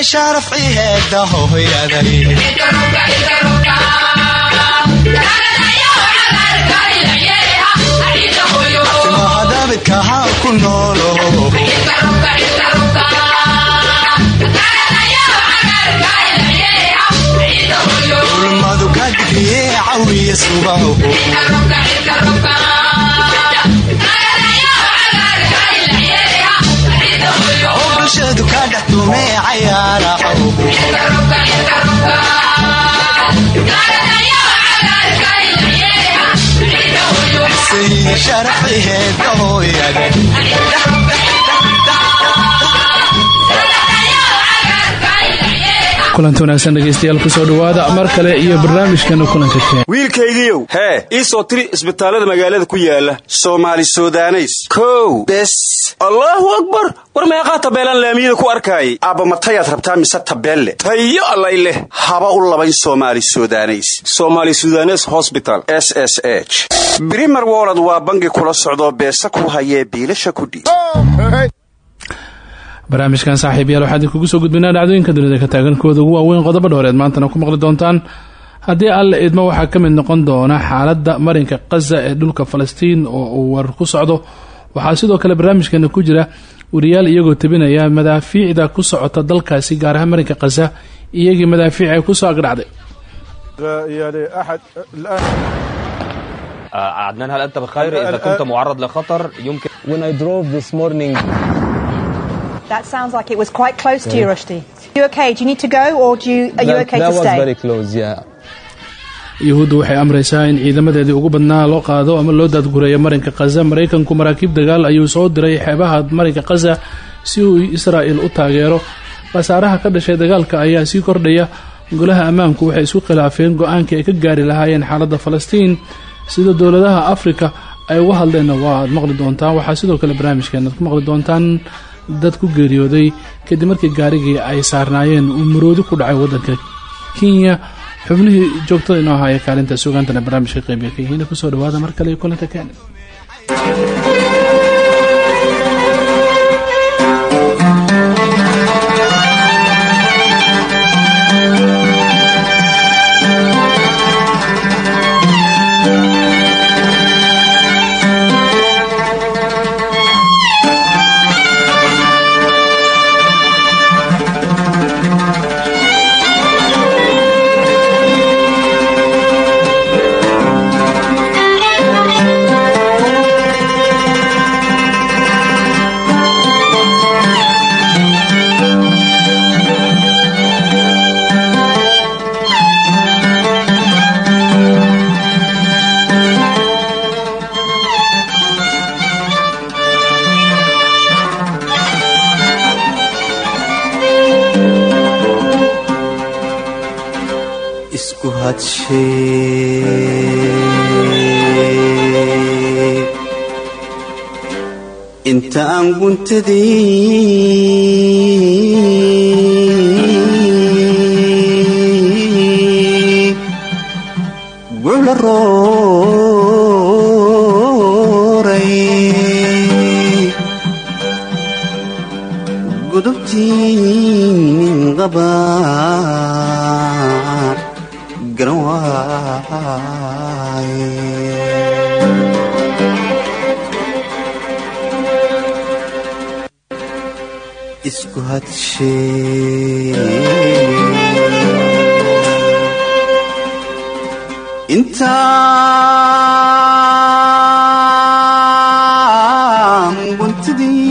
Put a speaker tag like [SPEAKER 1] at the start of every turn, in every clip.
[SPEAKER 1] iyo sharafci heeda hooyaday hadabidkaha ku noolo ulmadu ka digriye cawiya subaho bulshadu ka dhex tume cayaaraho sharafciheeda hooyada
[SPEAKER 2] kulanti wanaagsan dhegeystayaal ku soo dhawaada mar kale iyo barnaamijkana kulanka keen.
[SPEAKER 3] Wiilkaygiiow hee ii soo tiri isbitaallada magaalada ku yaalla soomaali sudaneys. Kow bes. Allaahu akbar! War meeqaa tabeelaan laamiyada ku arkaayay aabba matayaad rabtaa mise tabeelle? Tayo allay leh. Haba u labayn somaali sudaneys. Somaali sudanes hosbital s s h. Brimer wolod waa bangi kula socdoo beesa ku hayee biilasha kudhiib
[SPEAKER 2] barnaamijkan saaxiibayaal waxaa idinkugu soo gudbinaa dhacdooyinka dunida ka taagan kuwooda ugu waaweyn qodobo dhowreed maantana ku maqli doontaan haddii alle idmo waxaa ka mid noqon doona xaaladda marinka khaza ee dhulka falastiin oo uu warar ku socdo waxaa sidoo kale barnaamijkeena ku jira wariyaal iyagoo tabinaya madaafiicda ku socota dalkaasi gaar ahaan marinka khaza iyagii madaafiic ay kusoo agdhacday
[SPEAKER 4] عدنان هل أنت بخير إذا كنت معرض لخطر يمكن
[SPEAKER 5] When I drove this morning
[SPEAKER 6] That sounds like it was quite close to you, Rushdie. You okay? Do you need to go, or do you, are you
[SPEAKER 5] that,
[SPEAKER 6] okay
[SPEAKER 5] that
[SPEAKER 6] to
[SPEAKER 5] was
[SPEAKER 6] stay?
[SPEAKER 5] very close yeah.
[SPEAKER 2] Yuhuuddu waxay amraysaa in ciidamadeedii ugu badnaa loo qaado ama loo daadgureeyo marinka khaza maraykanku maraakiib dagaal ayuu soo diray xeebaha marinka khaza si uu israa'il u taageero. Khasaaraha ka dhashay dagaalka ayaa sii kordhaya. Golaha ammaanku waxay isku khilaafeen go'aankii ay ka gaari lahaayeen xaaladda falastiin. Sida dowladaha afrika ay uga hadleenna waa aad maqli doontaan. Waxaa sidoo kale barnaamijkeena ad ku maqli doontaan dad ku geeriyooday kadib markii gaarigii ay saarnaayeen uu maroodi ku dhacay waddanka kenya. Xubnihii joogtada inoo ahaaya kaalinta sugaantana barnaamijka qeybiya ka yihiin. Kusoo dhawaada mar kale iyo kulanka
[SPEAKER 1] inta aan guntadii gula rooray. Gudubtiin qaba garan isku hadshay intaan guntadii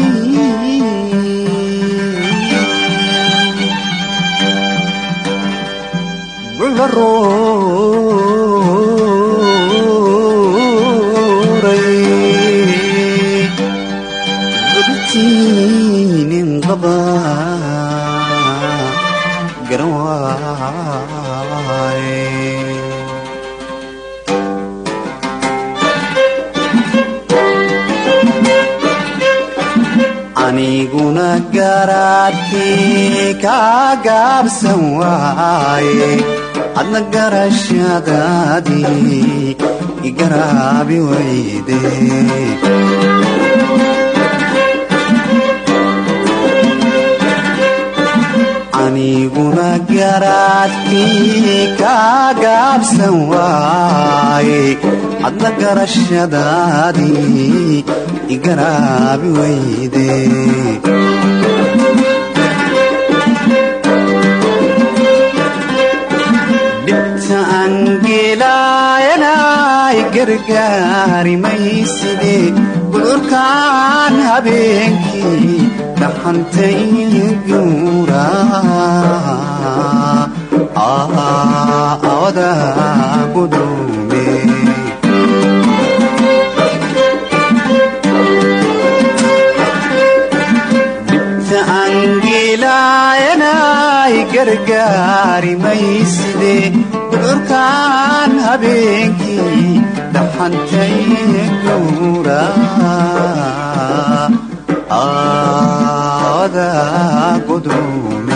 [SPEAKER 1] shaadaadii igaraabi weyde aniguna garaadkii kaa gaabsan garashadaadii igaraabi weyde gaarimayside bucurkaan habeenkii dhaxantay guura. Awada gudume dhibta angiilaayanay gargaarimayside bucurkaan habeenkii waxantay gowra aada gudum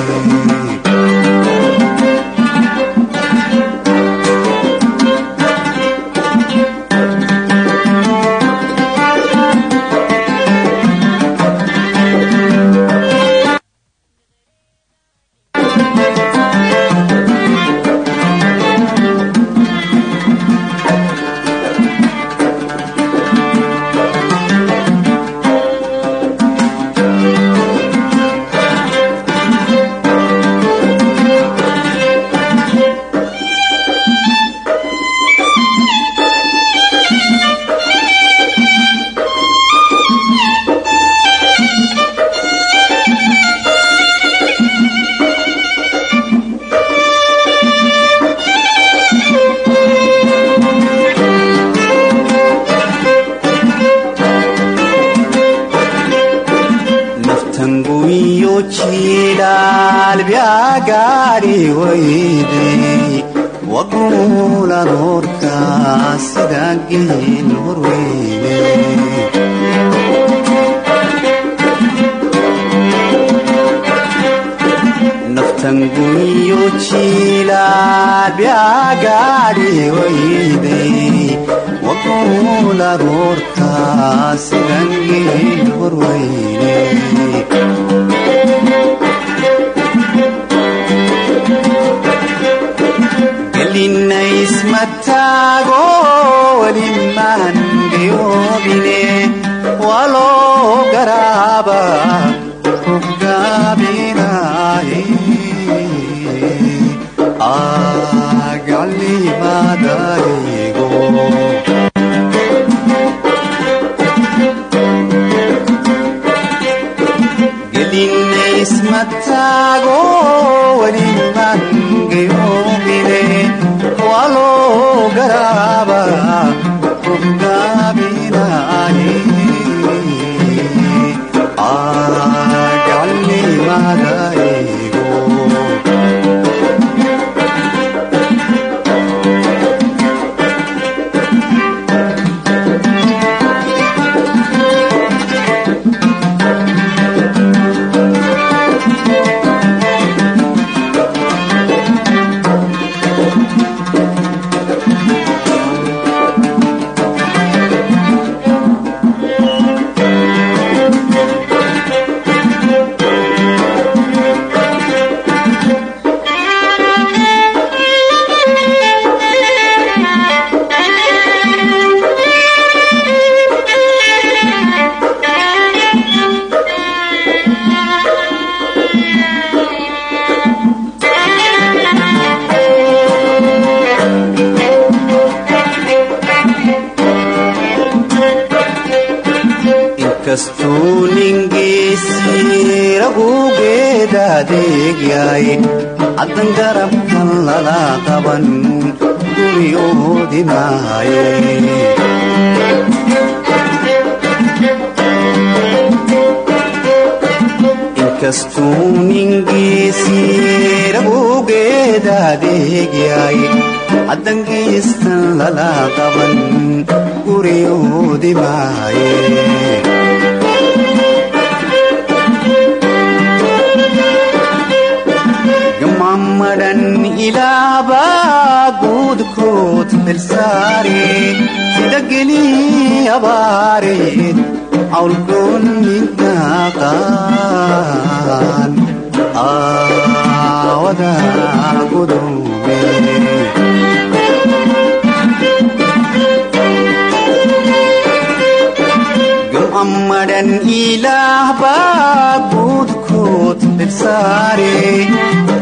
[SPEAKER 1] gam'ammadhan ilaah baa guudkood xilsaare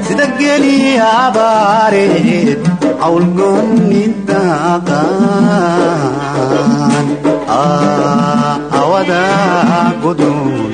[SPEAKER 1] sida geli abaareed cawlgoonni daaqaan awada gudume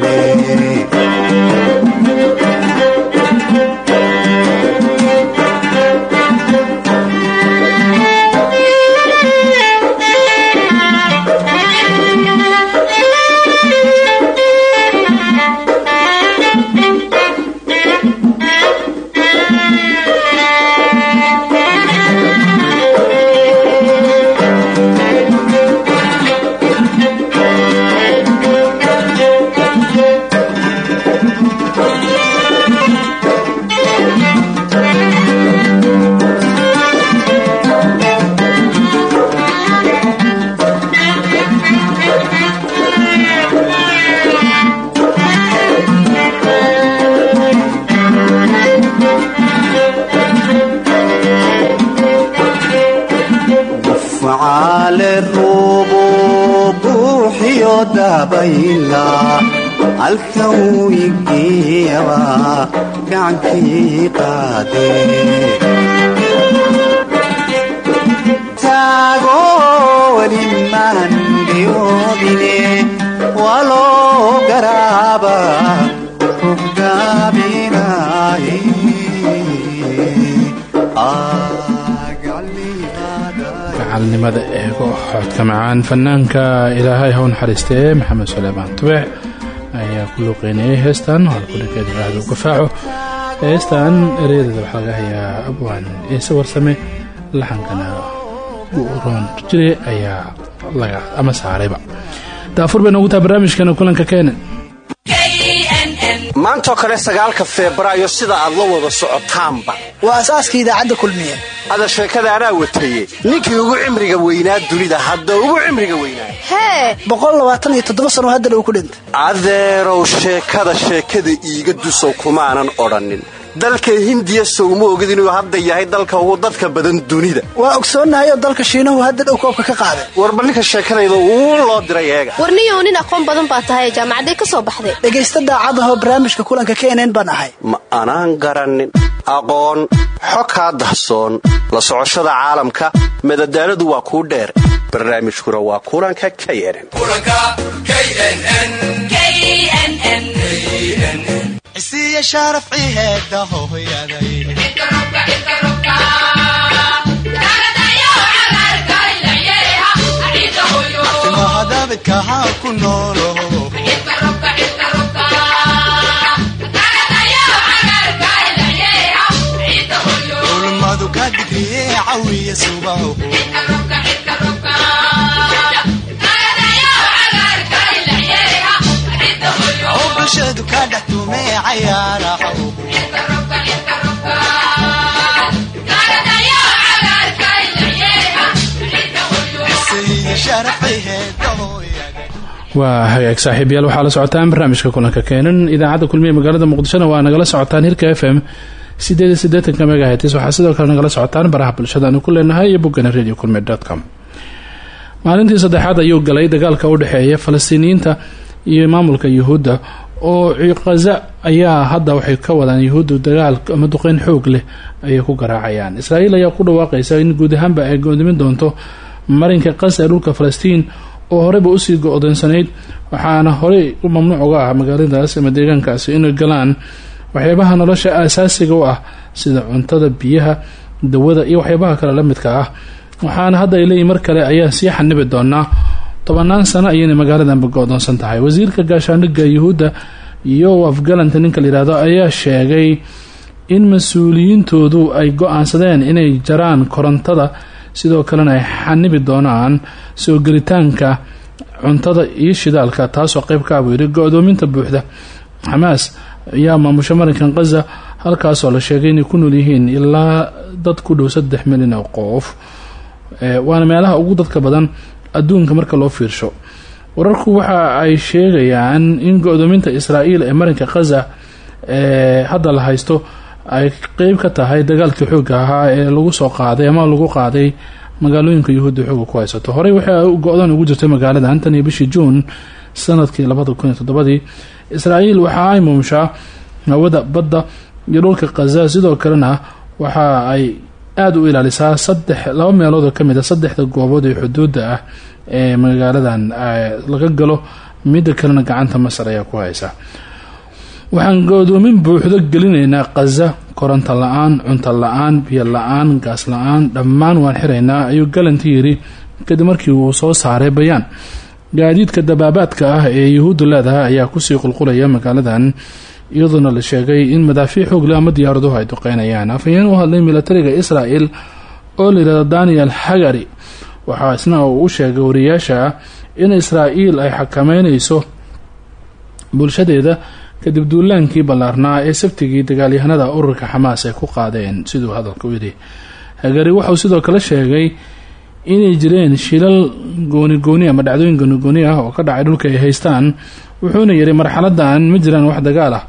[SPEAKER 2] gacalnimada eego xoodka macaan. Fanaanka ilaahay haw naxariistee maxamed suleymaan tubex ayaa ku luuqeynayay heestan halkudhinkeeda ilaahda u gafaaco heestan ereyadeeda waxaa laga hayaa abwaan ciise warsame laxankana roon jire ayaa laga ama saarayba. Daafur bay noogu taha barnaamijkana kulanka keenan
[SPEAKER 3] maantoo kale sagaalka febraayo sida aad la wada socotaanba.
[SPEAKER 7] Waa asaaska idaacadda kulmiye
[SPEAKER 3] ada sheekada anaa wataye ninkii ugu cimriga weynaa dunida hadda ugu cimriga weynaa.
[SPEAKER 6] Hey!
[SPEAKER 7] boqol labaatan iyo toddoba sano haddana uu ku dhintay.
[SPEAKER 3] Adeerow sheekada sheekada iiga dusow kumaanan odhannin. Dalka hindiya sowma ogid inuu hadda yahay dalka ugu dadka badan dunida.
[SPEAKER 7] Waa ogsoonnahay oo dalka shiinahu hadda dhow koobka ka qaaday.
[SPEAKER 3] Warba ninka sheekadayda uu loo diray eega.
[SPEAKER 8] Warniyow nin aqoon badan baa tahay jaamacaday ka soo baxday.
[SPEAKER 7] Dhegaysta daacad ahoo barnaamijka kulanka baan ahay.
[SPEAKER 3] Ma anaan garannin aqoon xo kaa dahsoon la socoshada caalamka madadaaladu waa kuu dheer. Barnaamijkuna waa kulanka knn
[SPEAKER 1] isiya sharafci heeda hooyaday timahadabidkaha ku noolo
[SPEAKER 2] waa hagaag saaxiibayaal waxaa la socotaan barnaamijka kulanka keenan. Idaacadda kulmiye magaalada muqdishona waa nagala socotaan hirka f m sideed iyo siddeetanka megahetis waxaa sidoo kale nagala socotaan baraha bulshada aanu ku leenahay iyo boggana radio maalintii saddexaad ayuu galay dagaalka u dhexeeya falastiiniyiinta iyo maamulka yuhuudda. Oo ciqaza ayaa hadda waxay ka wadaan yuhuuddu dagaal ama duqeyn xoog leh ayay ku garaacayaan. Israa'iil ayaa ku dhawaaqaysa in guud ahaanba ay go'doomin doonto marinka qasa ee dhulka falastiin oo horeyba u sii go-doonsanayd waxaana horey u mamnuuc uga ah magaaladaas ama deegaankaasi inay galaan waxyaabaha nolosha aasaasiga u ah sida cuntada biyaha dawada iyo waxyaabaha kale la midka ah. Waxaana hadda ay leeyihiin mar kale ayaan sii xanibi doonaa tobanaan sano ayayna magaaladanba go-doonsan wasiirka gaashaandhigga yuhuudda iyo afgalanta ninka layihahdo ayaa sheegay in mas'uuliyiintoodu ay go'aansadeen inay jaraan korontada sidoo kalena ay xanibi doonaan soo gelitaanka cuntada iyo shidaalka taasoo qeyb ka abuu yidhi go-doominta buuxda xamaas ayaa maamusha marinkan khaza halkaasoo la sheegay inay ku nool yihiin ilaa dad ku dhow saddex milyan oo qof. Waana meelaha ugu dadka badan adduunka marka loo fiirsho. Wararku waxa ay sheegayaan in go-doominta israa'iil ee marinka khaza ee hadda la haysto ay qeyb ka tahay dagaalkii xoogga ahaa ee lagu soo qaaday ama lagu qaaday magaalooyinka yuhuudda xooga ku haysato. Horey waxay go-dan ugu jirtay magaalada tan iyo bishii juun sannadkii labada kun iyo toddobadii israa'iil waxa ay muumushaa hawada badda iyo dhulka khaza sidoo kalena waxa ay aada u ilaalisaa saddex laba meelood oo ka mid a saddexda goobood ee xuduudda ah ee magaaladan laga galo. Midda kalena gacanta masar ayaa ku haysa. Waxaan godoomin buuxdo gelinaynaa khaza koronto la'aan cunto la'aan biyo la'aan gaas la'aan dhammaan waan xiraynaa ayuu galanti yidhi kadib markii uu soo saaray bayaan gaadiidka dabaabaadka ah ee yuhuudda leedahay ayaa ku sii qulqulaya magaaladan iyadoona la sheegay in madaafiic xoogle ama diyaaraduhu ay duqeynayaan. Afhayeen u hadlay milatariga israel oo layihahda daniel hagari. Waxaa isna uu u sheegay wariyaasha in israa'iil ay xakameyneyso bulshadeeda kadib duulaankii ballaarnaa ee sabtigii dagaalyahanada ururka xamaas ay ku qaadeen siduu hadalka u yidhi. Hagari wuxuu sidoo kale sheegay inay jireen shilal gooni-gooni ama dhacdooyin gooni-gooni ah oo ka dhacay dhulka ay haystaan wuxuuna yidhi marxaladan ma jiraan wax dagaal ah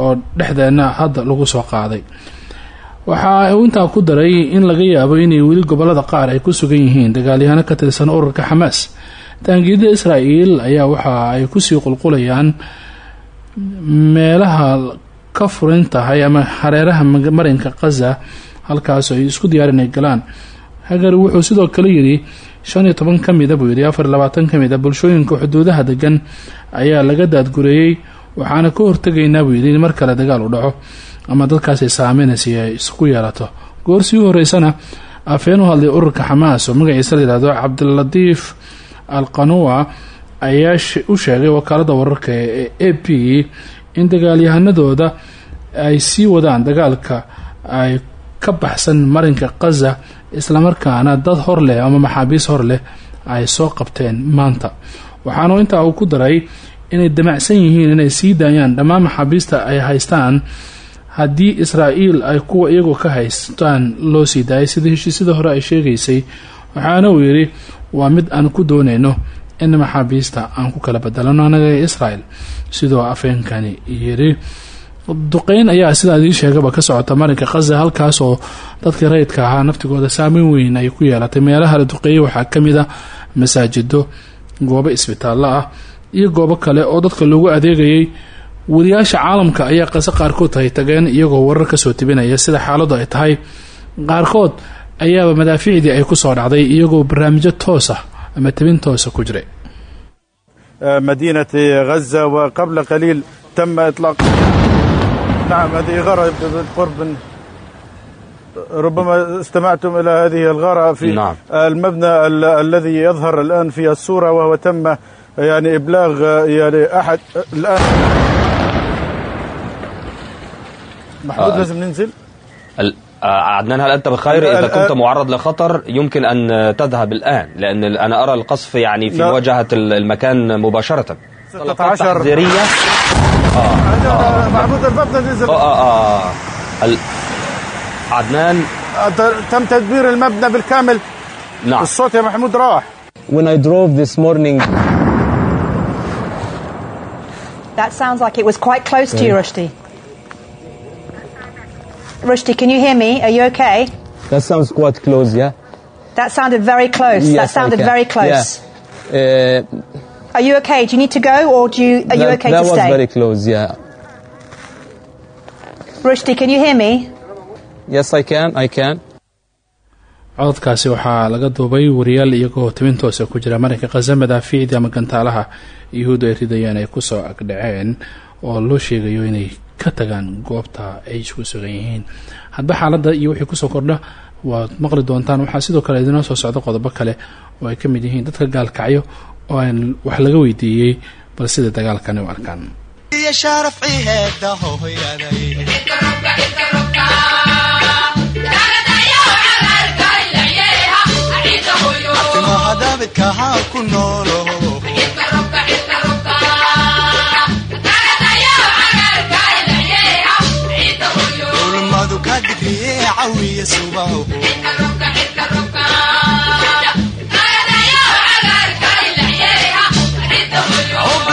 [SPEAKER 2] oo dhexdeena hadda lagu soo qaaday. Waxa uu intaa ku daray in laga yaabo inay weli gobollada qaar ay ku sugan yihiin dagaalyahano ka tirsan ururka xamaas. Taangiyada israa'iil ayaa waxa ay ku sii qulqulayaan meelaha ka furan tahay ama hareeraha marinka khaza halkaas ay isku diyaar inay galaan hagari wuxuu sidoo kale yidhi shan iyo toban ka mida buu yidhi afar iyo labaatan ka mid a bulshooyinka xuduudaha degan ayaa laga daadgureeyey waxaana ka hortegaynaa buu yidhi in mar kale dagaal u dhaco ama dadkaasay saameynaysa ay isku yeelato. Goor sii horeysana afeen u hadlay ururka xamaas oo magaciisa la yihahdo cabdilatiif al qanuwa ayaa u sheegay wakaalada wararka ee a p in dagaalyahanadooda ay sii wadaan dagaalka ay ka baxsan marinka khaza islamarkaana dad hor leh ama maxaabiis hor leh ay soo qabteen maanta. Waxaana intaa uu ku daray inay damacsan yihiin inay sii daayaan. Dhammaan maxaabiista ay haystaan haddii israa'iil ay kuwa iyagoo ka haystaan loo sii daayay. Sida heshiisyada hore ay sheegaysay waxaana uu yidhi waa mid aan ku doonayno in maxaabiista aan ku kala bedelano anaga ee israel sidoo afeenkani yidhi duqeyn ayaa sidaa idii sheegaba ka socota marinka khaza halkaasoo dadkii rayidka ahaa naftigooda saameyn weyn ay ku yeelatay. Meelaha la duqeeyay waxaa ka mid a masaajido goobo isbitaallo ah iyo goobo kale oo dadka loogu adeegayay. Wariyaasha caalamka ayaa qase qaarkood ay tageen iyagoo warar ka soo tibinaya sida xaaladu ay tahay. Qaarkood ayaaba madaafiicdii ay ku soo dhacday iyagoo barnaamijyo toos ah ama tabin toosa ku jiray
[SPEAKER 9] نعم هذه غرة بالقرب من ربما استمعتم إلى هذه الغارة في
[SPEAKER 4] نعم.
[SPEAKER 9] المبنى ال الذي يظهر الآن في الصورة وهو تم يعني إبلاغ يعني أحد الآن محمود
[SPEAKER 4] آه.
[SPEAKER 9] لازم ننزل
[SPEAKER 4] ال... عدنان هل أنت بخير إذا كنت معرض لخطر يمكن أن تذهب الآن لأن أنا أرى القصف يعني في مواجهة المكان مباشرة
[SPEAKER 9] 13
[SPEAKER 4] تحذيريه اه
[SPEAKER 9] محمود الفتنه نزل
[SPEAKER 4] اه اه عدنان
[SPEAKER 9] تم تدمير المبنى بالكامل
[SPEAKER 4] نعم
[SPEAKER 9] الصوت يا محمود راح
[SPEAKER 5] When I drove this morning
[SPEAKER 6] That sounds like it was quite close to you, Rushdie. Rushdie, can you hear me? Are you okay?
[SPEAKER 5] That sounds quite close, yeah.
[SPEAKER 6] That sounded very close.
[SPEAKER 5] Yes, that
[SPEAKER 6] sounded very close.
[SPEAKER 5] Yeah. Uh,
[SPEAKER 6] Are you okay? Do you need to go or do you are you
[SPEAKER 5] that
[SPEAKER 6] okay
[SPEAKER 5] that
[SPEAKER 6] to
[SPEAKER 5] was
[SPEAKER 6] stay?
[SPEAKER 5] very close, yeah.
[SPEAKER 6] Rushdie, can you hear me?
[SPEAKER 5] Yes, I can, I can.
[SPEAKER 2] cododkaasi waxaa laga duubay wariyaal iyagoo tibintoosa ku jira marinka khaza madaafiicdii ama gantaalaha yuhuuddu ay ridayeen ay ku soo agdhaceen oo loo sheegayo inay ka tagaan goobta ay isku sugan yihiin hadba xaaladda iyo wixii ku soo kordha waad maqli doontaan waxaa sidoo kale idinoo soo socda qodobo kale oo ay ka mid yihiin dadka gaalkacyo oo aan wax laga weydiiyey bal sida dagaalkani u arkaan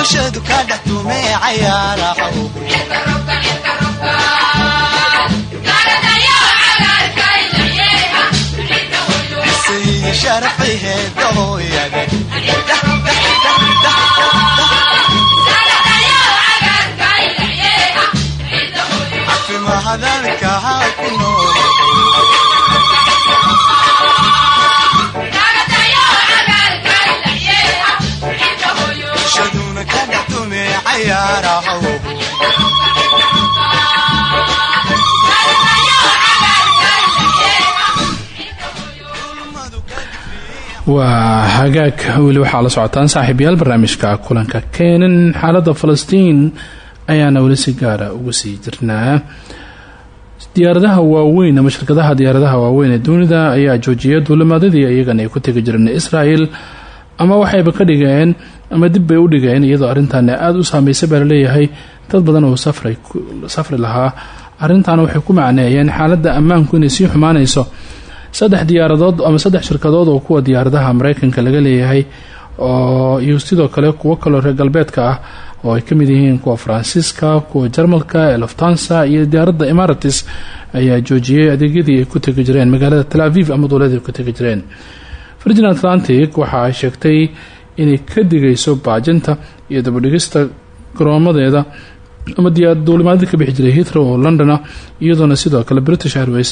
[SPEAKER 1] bulshadu ka dhex tumee cayaaraxow sharafay heedooyada cafi mahadalkaha ku nool.
[SPEAKER 2] Waa hagaag. Weli waxaa la socotaan saaxiibayaal barnaamijka kulanka keenan. Xaalada falastiin ayaana weli si gaara uga sii jirnaa. Diyaaradaha waaweyn ama shirkadaha diyaaradaha waaweyn ee dunida ayaa joojiyay duulimaadadii iyagana ay ku tegi jireen israel ama waxayba ka dhigeen ama dib bay u dhigeen iyadoo arrintan aada u saameysay baa la leeyahay dad badan oo safri lahaa arrintaana waxay ku macneeyeen xaaladda ammaanku inay sii xumaanayso. Saddex diyaaradood ama saddex shirkadood oo kuwa diyaaradaha mareykanka laga leeyahay oo iyo sidoo kale kuwo kaloo reer galbeedka ah oo ay ka mid yihiin kuwa faransiiska kuwa jarmalka ee iyo diyaaradda emarates ayaa joojiyey adeegyadii ay ku tegi jireen. Magaalada tel aviv ama dowladii ay ku tegi jireen. Virgin atlantic waxa ay sheegtay inay ka digayso baajinta iyo dabadhigista garoomadeeda ama duulimaadadii ka bixi jiray hitrow oo londona iyadoona sidoo kale british airways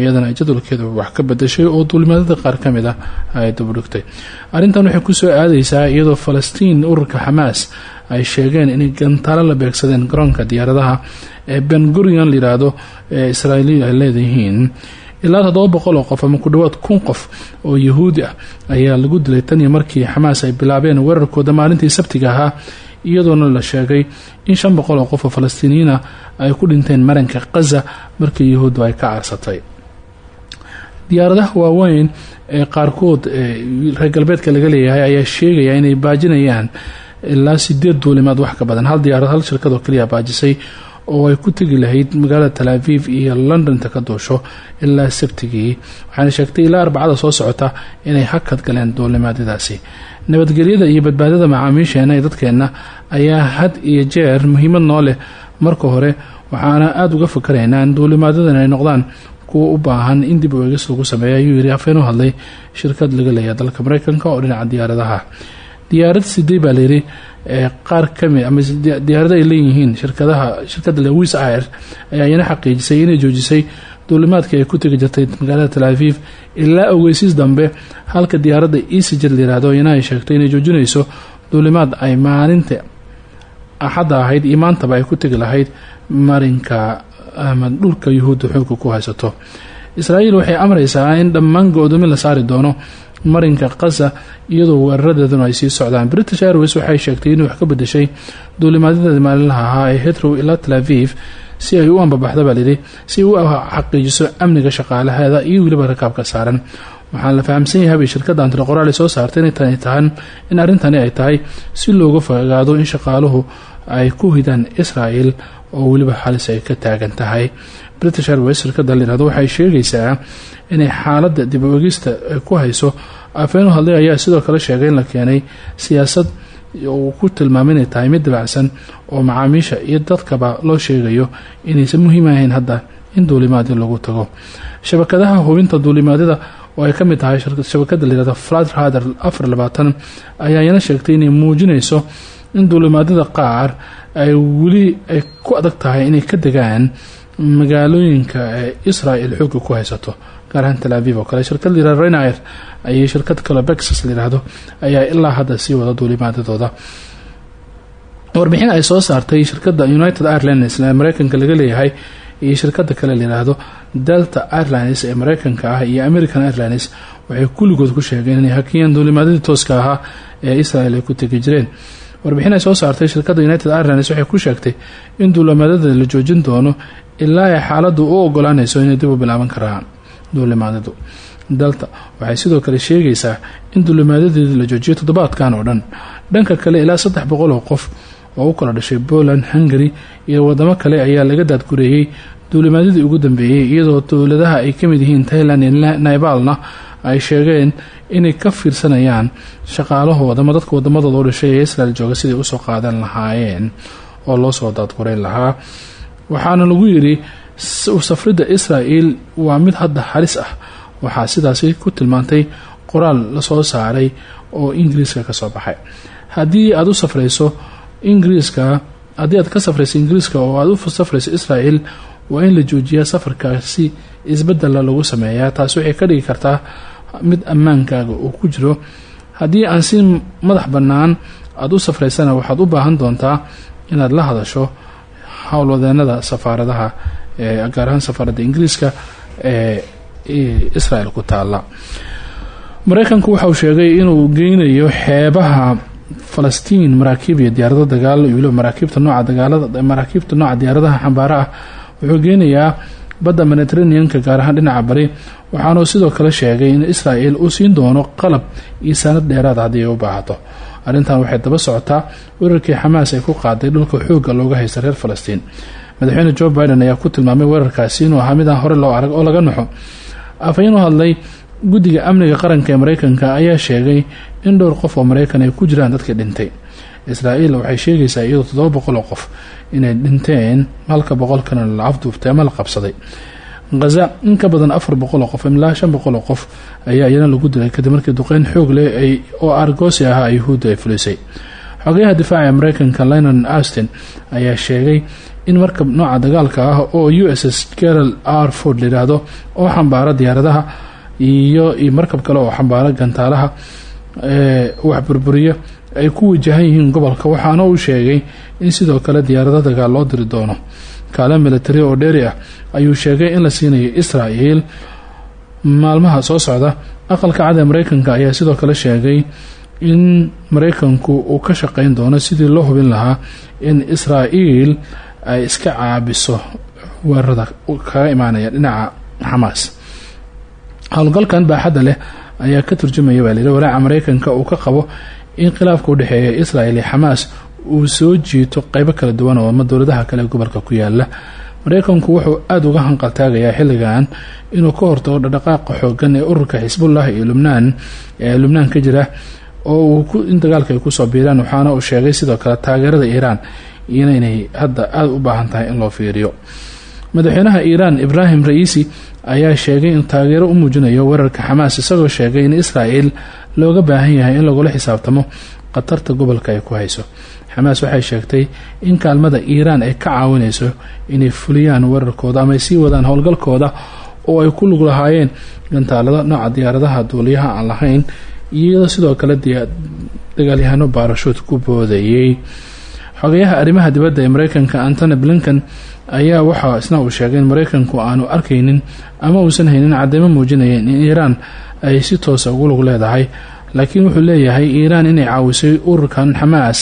[SPEAKER 2] iyadana jadwalkeeda wax ka badashay oo duulimaadada qaar ka mid ah ay dabadhigtay arrintan waxay ku soo aadeysaa iyadoo falastiin ururka xamaas ay sheegeen inay gantaalo la beegsadeen garoonka diyaaradaha ee bengurion layidhaahdo ee israailiya ay leedayihiin ilaa toddoba boqol oo qof ama ku dhawaad kun qof oo yahuudi ah ayaa lagu dilay tan iyo markii xamaas ay bilaabeen weerarkooda maalintii sabtiga ahaa iyadoona la sheegay in shan boqol oo qof oo falastiiniyiina ay ku dhinteen maranka khaza markii yahuuddu ay ka carsatay diyaaradaha waaweyn ee qaarkood ee reer galbeedka laga leeyahay ayaa sheegaya inay baajinayaan ilaa sideed duulimaad wax ka badan. Hal diyaarad hal shirkad oo kaliya baajisay oo ay ku tegi lahayd magaalada tal aviv iyo londonta ka duusho ilaa sabtigii waxaana sheegtay ilaa arbacada soo socota inay hakad galeen duulimaadyadaasi nabadgelyada iyo badbaadada macaamiisheena ee dadkeenna ayaa had iyo jeer muhiimad noo leh. Marka hore waxaana aada uga fakaraynaa in duulimaadadan ay noqdaan kuwa u baahan in dib u eegis lagu sameeya ayuu yiri afeen u hadlay shirkad laga leeyahay dalka mareykanka oo dhinaca diyaaradaha. Diyaarad sidey baa layidhi qaar ka mid ama diyaarada ay leeyihiin shirkadaha shirkadda lewis air ayaa iyana xaqiijisay inay joojisay duulimaadkii ay ku tegi jirtay magaalada tal aviv ilaa ogeysiis dambe halka diyaaradda easyjet layihahdo iyana ay sheegtay inay joojinayso duulimaad ay maalinta axadda ahayd iyo maantaba ay ku tegi lahayd marinka ama dhulka yuhuudda xoogga ku haysato. Israa'iil waxay amraysaa in dhammaan go-doomin la saari doono marinka khaza iyadoo weeraradeeduna ay sii socdaan. British airways waxay sheegtay inay wax ka bedeshay duulimaadyada maalinlaha ahaa ee hetrow ilaa tal aviv si ay u ambabaxda baa si ay u xaqiijiso amniga shaqaalaheeda iyo weliba rakaabka saaran. Waxaan la fahamsan yahay bay shirkadda antiro qoraal soo saartay inay tani tahan in arrintani ay tahay si looga fogaado in shaqaaluhu ay ku hidaan israel oo weliba halis ay ka taagan tahay. British airways shirkadda layihahdo waxay sheegaysaa inay xaaladda dib u egista ku hayso. Afeen u ayaa sidoo kale sheegay in la keenay siyaasad uu ku tilmaamay inay tahay mid dabacsan oo macaamiisha iyo dadkaba loo sheegayo inaysan muhiim ahayn hadda in duulimaadyo lagu tago. Shabakadaha hubinta duulimaadyada oo ay ka mid tahay shabakada layihahdo flat rader afar labaatan ayaa iyana sheegtay inay muujinayso in duulimaadyada qaar ay weli ay ku adag tahay inay ka degaan magaalooyinka ee israel xooga ku haysato gaar ahaan tal aviv oo kale. Shirkad layihahdo renair ayay shirkad kale bexas layidhaahdo ayaa ilaa hadda sii wada duulimaadyadooda warbixin ay soo saartay shirkadda united airlines ee mareykanka laga leeyahay iyo shirkada kale layidhaahdo delta airlines ee mareykanka ah iyo american airlines. Waxay kulligood ku sheegeen inay hakiyeen duulimaadyadii tooska ahaa ee israel ay ku tegi jireen. Warbixin ay soo saartay shirkadda united airlines waxay ku sheegtay in duulimaadyada la joojin doono ilaa ay xaaladdu u ogolaanayso inay dib u bilaaban karaan duulimaadyadu delta waxay sidoo kale sheegaysaa in duulimaadyadeedii la joojiyay toddobaadkan oo dhan. Dhanka kale ilaa saddex boqol oo qof oo u kala dhashay poland hungary iyo wadamo kale ayaa laga daadgureeyey duulimaadyadii ugu dambeeyey iyadoo dowladaha ay ka mid yihiin thailand iyo naibalna ay sheegeen inay ka fiirsanayaan shaqaalahooda ama dadka wadamadooda u dhashay ee israel jooga siday u soo qaadan lahaayeen oo loo soo daadgureyn lahaa. Waxaana lagu yidhi safridda israel waa mid hadda halis ah. Waxaa sidaasi ku tilmaantay qoraal la soo saaray oo ingiriiska ka soo baxay. Haddii aada u safrayso ingiriiska haddii aad ka safrayso ingiriiska oo aada u safrayso israel waa in la joojiyaa safarkaasi isbedela lagu sameeyaa. Taasi waxay ka dhigi kartaa mid ammaankaaga uu ku jiro. Haddii aan si madax bannaan aada u safraysana waxaad u baahan doontaa inaad la hadasho howlwadeenada safaaradaha gaar ahaan safaaradda ingiriiska ee israel ku taala mareykanku waxa uu sheegay inuu geynayo xeebaha falastiin maraakiib iyo diyaarado dagaal weliba maraakiibta nooca dagaalada maraakiibta nooca diyaaradaha xambaara ah. Wuxuu geynayaa badda mediteraneanka gaar ahaan dhinaca bari waxaanuu sidoo kale sheegay in israel uu siin doono qalab iyo saanad dheeraad haddii ay u baahato. Arrintan waxay daba socotaa weerarkii xamaas ay ku qaaday dhulka xoogga looga haysta reer falastiin madaxweyne joe biden ayaa ku tilmaamay weerarkaasi inuu ahaa midaan hore loo arag oo laga naxo afhayeen hadlay guddiga amniga qaranka ee mareykanka ayaa sheegay in dhowr qof oo mareykan ay ku jiraan dadkii dhintay. Israa'iil waxay sheegaysaa iyadoo toddoba qof inay dhinteen halka boqolkana la afduuftay ama la qabsaday. Khaza in ka badan afar boqol oo qof ilaa shan boqol qof ayaa iyana lagu dilay kadib markii duqeyn xoog leh oo argoosi ahaa yuhuudda ay fulisay xogayaha difaaca mareykanka linon austin ayaa sheegay in markab nooca dagaalka ah oo u s s gerald r. Ford layidhaahdo oo xambaara diyaaradaha iyo markab kale oo xambaara gantaalaha wax burburiya ay ku wajahan yihiin gobolka. Waxaana uu sheegay in sidoo kale diyaarado dagaal loo diri doono. Kaale military oo dheeri ah ayuu sheegay in la siinayo israel maalmaha soo socda. Aqalka cad ee mareykanka ayaa sidoo kale sheegay in mareykanku uu ka shaqeyn doono sidii loo hubin lahaa in israel ay iska caabiso weerarada kaga imaanaya dhinaca xamaas howlgalkan baaxadda leh ayaa ka turjumaya baa layidhi walaaca mareykanka uu ka qabo in khilaafka u dhexeeya israel iyo xamaas uu soo jiito qeybo kala duwan oo ama dowladaha kale gobolka ku yaalla mareykanku wuxuu aada uga hanqaltaagayaa xilligan inuu ka hortago dhaqdhaqaaqa xoogan ee ururka xisbullah iyo lubnaan ee lubnaan ka jira oo in dagaalka ay ku soo biiraan waxaana uu sheegay sidoo kale taageerada iiraan inay hadda aada u baahan tahay in loo fiiriyo. Madaxweynaha iiraan ibraahim ra'iisi ayaa sheegay in taageero u muujinayo weerarka xamaas isagoo sheegay in israel looga baahan yahay in lagula xisaabtamo khatarta gobolka ay ku hayso. Xamaas waxay sheegtay in kaalmada iiraan ay ka caawinayso inay fuliyaan weerarkooda ama ay sii wadaan howlgalkooda oo ay ku lug lahaayeen gantaalada nooca diyaaradaha duuliyaha aan lahayn iyadoo sidoo kale dagaalyahano baarashuud ku boodayay xogayaha arrimaha dibadda ee mareykanka antony blinkan ayaa waxaa isna uu sheegay in mareykanku aanu arkaynin ama uusan haynin cadeymo muujinayeen in iiraan ay si toosa ugu lug leedahay. Laakiin wuxuu leeyahay iiraan inay caawisay ururkan xamaas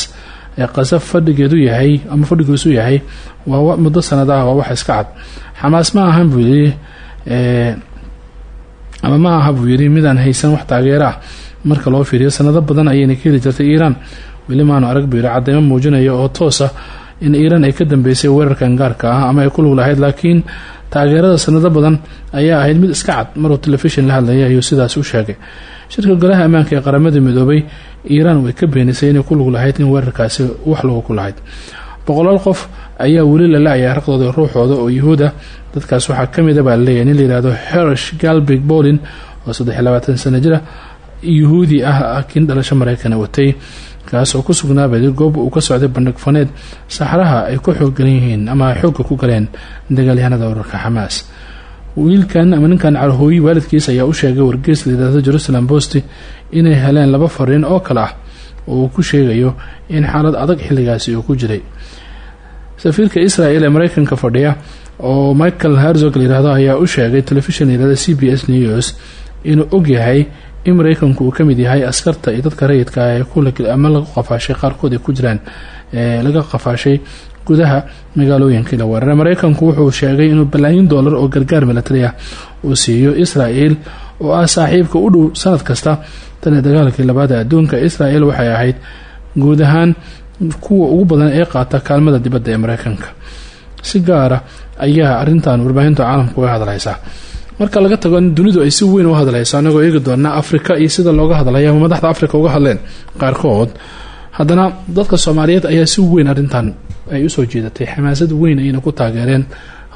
[SPEAKER 2] ee qasa fadhigeedu yahay ama fadhigiisu yahay. Waa muddo sanada ah waa wax iska cad. Xamaas ma ahan buu yidhi ama ma aha buu yidhi midaan haysan wax taageero ah. Marka loo fiiriyo sanado badan ayayna ka heli jirtay iiraan weli maanu arag buu yidhi cadeymo muujinaya oo toosa in iiraan ay ka dambeysay weerarkan gaarka ah ama ay ku lug lahayd laakiin taageerada sanado badan ayaa ahayd mid iska cad. Maruu telefishin la hadlayay ayuu sidaas u sheegay. Shirka golaha ammaanka ee qaramada midoobay iiraan way ka beenisay inay ku lug lahayd in weerarkaasi wax lagu ku lahayd. Boqolaal qof ayaa weli la la-aya raqdooda ruuxooda oo yuhuud ah dadkaas waxaa ka mid a baa la leeyahay nin layihahdo herish galbrig bolin oo saddex iyo labaatan sano jira yuhuudi ah laakiin dhalasho maraykana watay kaas oo ku sugnaabay goob uu ka socday bandhig faneed. Saxraha ay ku xooggalan ama xoogga ku galeen dagaalyahanada urarka xamaas. Wiilkan ama ninkan carhooyi waalidkiis ayaa u sheegay wargeys layidhahdo jerusalem post inay heleen laba fariin oo kale ah oo uu ku sheegayo in xaalad adag xilligaasi uu ku jiray. Safiirka israel ee mareykanka fadhiya oo michael herzog layihahdo ayaa u sheegay telefishin layihahdo c b s news inuu ogyahay in mareykanku uu ka mid yahay askarta iyo dadka rayidka ah ee ama lagu qafaashay qaarkood ay ku jiraan laga qafaashay gudaha magaalooyinkii la weeraray mareykanku wuxuu sheegay inuu balaayin doolar oo gargaar milatari ah uu siiyo israel oo ah saaxiibka u dhow sanad kasta tan ee dagaalkii labaada adduunka. Israel waxay ahayd guud ahaan kuwa ugu badan ee qaata kaalmada dibadda ee mareykanka si gaara ayaa arintan warbaahinta caalamka uga hadlaysaa marka laga tago in dunidu ay si weyn u hadlayso anagoo eegi doona afrika iyo sida looga hadlaya ama madaxda afrika uga hadleen qaarkood haddana dadka soomaaliyeed ayaa si weyn arintan ay u soo jeedatay xamaasad weyn ayna ku taageereen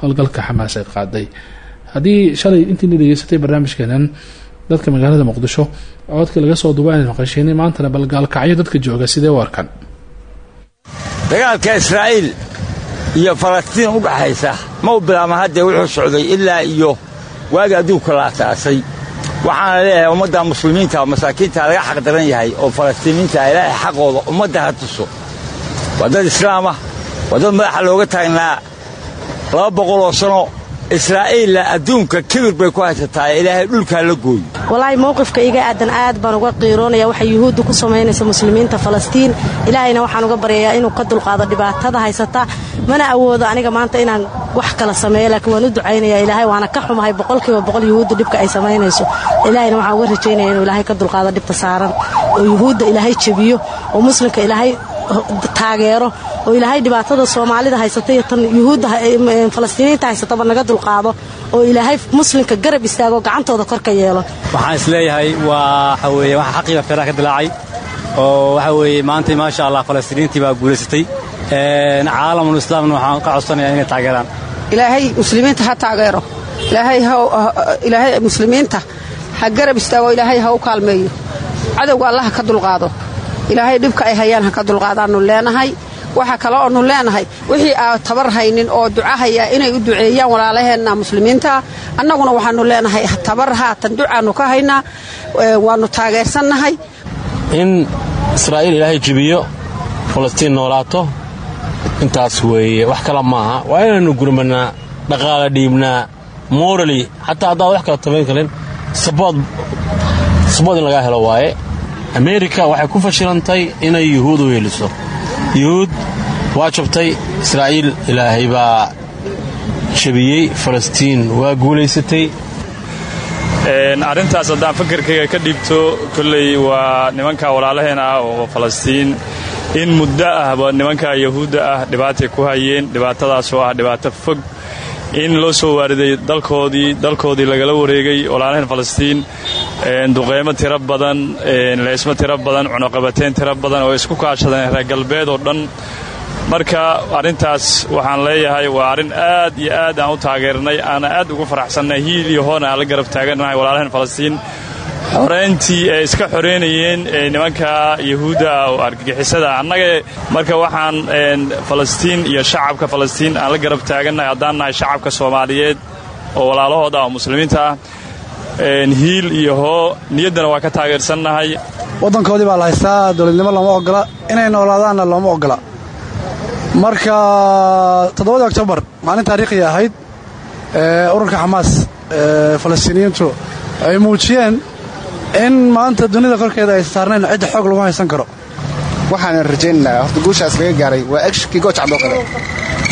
[SPEAKER 2] howlgalka xamaas ay qaaday. Haddii shalay intiina dhegeysatay barnaamijkeenan dadka magaalada muqdisho codkii laga soo duba inay maqashiinay maantana balgaalkacyo dadka jooga sidee u arkan
[SPEAKER 10] dagaalka israa'iil iyo falastiin u dhaxaysa ma u bilaama haddee wuxuu socday ilaa iyo waagi adduunka la asaasay waxaana leeyahay ummadda muslimiinta masaakiinta laga xaq daran yahay oo falastiiniinta ilaahay xaqooda ummadda ha tuso. Waa dad islaamah waa dad madaxa looga taagnaa laba boqoloo sano israa'iilla adduunka kibir bay ku haysataa ilaahay dhulkaa la gooyo.
[SPEAKER 11] Walaahi mowqifka iga aadan aad baan uga qiiroonaya waxay yuhuudda ku samaynaysa muslimiinta falastiin. Ilaahayna waxaan uga baryayaa inuu ka dulqaado dhibaatada haysata mana awoodo aniga maanta inaan wax kala sameeyo laakiin waan u ducaynaya ilaahay waana ka xumahay boqolkiiba boqol yuhuudda dhibka ay samaynayso. Ilaahayna waxaan uga rajaynaya inuu ilaahay ka dulqaado dhibta saaran oo yuhuudda ilaahay jebiyo oo muslimka ilaahay taageero oo ilaahay dhibaatada soomaalida haysata iyo tan yuhuudda falastiiniinta haysataba naga dulqaado oo ilaahay muslimka garab istaago gacantooda kor ka yeelo.
[SPEAKER 12] Waxaan is leeyahay waa waxa weeye waxa xaqiiba feeraha ka dilaacay oo waxa weeye maanta maasha allah falastiiniintii baa guulaysatay caalamul islaamna waxaan ka codsanayaa inay taageeraan.
[SPEAKER 13] Ilaahay muslimiinta ha taageero. Ilaahay ilaahay muslimiinta ha garab istaago ilaahay ha u kaalmeeyo. Cadowga allaha ka dulqaado ilaahay dhibka ay hayaan ha ka dulqaadaannu leenahay. Waxa kale oonu leenahay. Wixii aa tabar haynin oo ducahaya inay u duceeyaan walaalaheenna muslimiintaa annaguna waxaannu leenahay tabar haatan ducaannu ka haynaa waannu taageersannahay.
[SPEAKER 14] In israa'iil ilaahay jibiyo falastiin noolaato intaas weeye wax kale maaha. Waa inaynu gurmannaa dhaqaala dhiibnaa morali xataa haddaad wax kala tabayn karin sabood in lagaa helo waaye ameerika waxay ku fashilantay inay yuhuud u heliso yuhuud waa jabtay israa'iil ilaahay baa jabiyey falastiin waa guulaysatay.
[SPEAKER 15] Arrintaas haddaan fakarkayga ka dhiibto kolley waa nimanka walaalaheen ah oo falastiin. In muddo ahba nimanka yahuudda ah dhibaatay ku hayeen dhibaatadaasoo ah dhibaato fog in loo soo waariday dalkoodii dalkoodii lagala wareegay walaalaheen falastiin duqeymo tiro badan leysmo tiro badan cunuqabateen tiro badan oo isku kaashadeen reer galbeed oo dhan. Marka arrintaas waxaan leeyahay waa arrin aad iyo aad aan u taageernay aana aad ugu faraxsannay hiil iyo hoona aan la garab taagannahay walaalaheen falastiin xorayntii ay iska xoreynayeen nimanka yahuudda oo argagixisada. Annaga marka waxaan falastiin iyo shacabka falastiin aan la garab taagannahay haddaan shacabka soomaaliyeed oo walaalahooda oo muslimiinta ah hiil iyo hoo niyaddana waa ka taageersannahay.
[SPEAKER 16] Waddankoodii baa la haystaa dowladnimo looma ogola inay noolaadaanna looma ogola. Marka toddobadii oktoobar maalin taariikhi ahayd ururka xamaas falastiiniyiintu ay muujiyeen in maanta dunida korkeeda aysan saarnayn cidda xoog lagu haysan karo.
[SPEAKER 17] Waxaan rajaynaynaa horta guushaas laga gaaray waa egshkii goojcadoo kale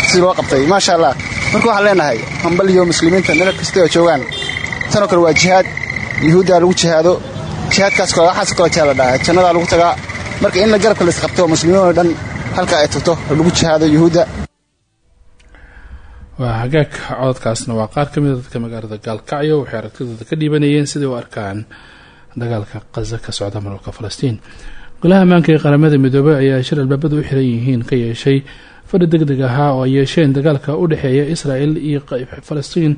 [SPEAKER 17] sidii loo qabtay maasha allah marka waxaan leenahay hambal iyo muslimiinta meel kasta oo joogaan tanoo kale waa jihaad. Yuhuuddaa lagu jihaado jihaadkaas kale waxaas kaloo jihaad la dhahaa jannadaa lagu tagaa. Marka in la garabka la isqabto muslimiin oo dhan halka ay tagto oo lagu jihaado yuhuudda
[SPEAKER 2] waa hagaag cododkaasna waa qaar ka mida dadka magaalada gaalkacyo waxay aragtidooda ka dhiibanayeen siday u arkaan dagaalka qaza ka socda malalka falastiin. Golaha ammaanka ee qaramada midoobey ayaa shir albaabada u xiran yihiin ka yeeshay fadhi deg deg ahaa oo ay yeesheen dagaalka u dhexeeya israel iyo falastiin.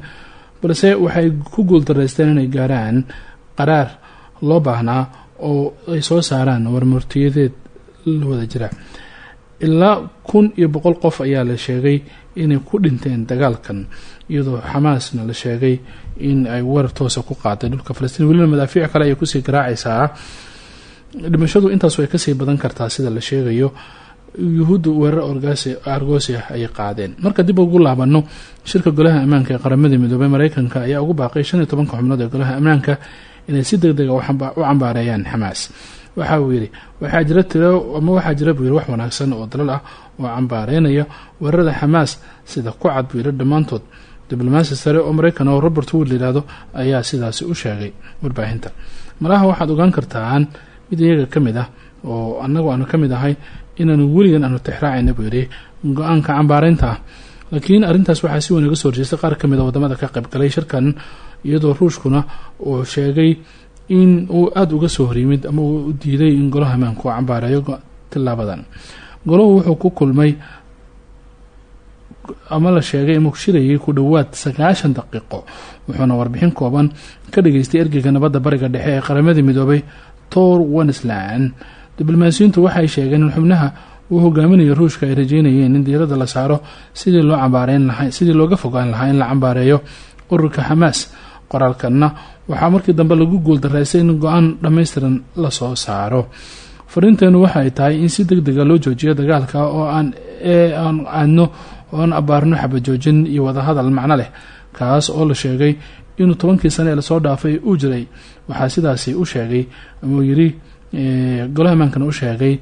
[SPEAKER 2] Balse waxay ku guuldareysteen inay gaaraan qaraar loo baahnaa oo ay soo saaraan warmurtiyadeed la wada jira. Ilaa kun iyo boqol qof ayaa la sheegay inay ku dhinteen dagaalkan iyadoo xamaasna la sheegay in ay weerar toosa ku qaaday dhulka falastiin. Welina madaafiic kale ayay ku sii garaacaysaa. Dhimashadu intaas way ka sii badan kartaa sida la sheegayo. Yuhuudda weerar argoosi ah ayay qaadeen. Marka dib ugu laabano shirka golaha ammaanka ee qaramada midoobey mareykanka ayaa ugu baaqay shan iyo tobanka xubnood ee golaha ammaanka inay si deg dega u cambaareeyaan xamaas waxa uu yidhi waxaa jira tiro ama waxaa jira buu wax wanaagsan oo dalal ah oo cambaareynaya weerarada xamaas sida ku cad buu yidhi dhammaantood diblomaasi sare oo mareykan oo robert wood layidhaahdo ayaa sidaasi u sheegay warbaahinta. Malaha waxaad ogaan kartaan mid iyaga ka mid ah oo annagu aanu ka mid ahay inaanu weligan aanu tixraacayna buu yidhi go'aanka cambaareynta ah. Laakiin arrintaas waxaa si weyn uga soo horjeestay qaar ka mid a waddamada ka qaybgalay shirkan iyadoo ruushkuna uu sheegay in uu aada uga soo horyimid ama uu diiday in golaha ammaanka uu cambaareeyo tilaabadan golahu wuxuu ku kulmay ama la sheegay inuu shirayay ku dhowaad sagaashan daqiiqo wuxuuna warbixin kooban ka dhageystay ergeyga nabadda bariga dhexe ee qaramada midoobay tor wenesland diblomaasiyiintu waxay sheegeen in xubnaha uu hogaaminayo ruushka ay rajeynayeen in diirada la saaro sidii loo cambaareyn lahaa sidii looga fogaan lahaa in la cambaareeyo ururka xamaas qoraalkanna. Waxaa markii dambe lagu guuldaraystay in go'aan dhammaystiran la soo saaro. Fariinteenu waxa ay tahay in si deg dega loo joojiyo dagaalka oo aan aan aadno oon abaarno xabajoojin iyo wadahadal macno leh kaas oo la sheegay inuu tobankii sane ee la soo dhaafay uu jiray. Waxaa sidaasi u sheegay amuu yiri golaha amaankana u sheegay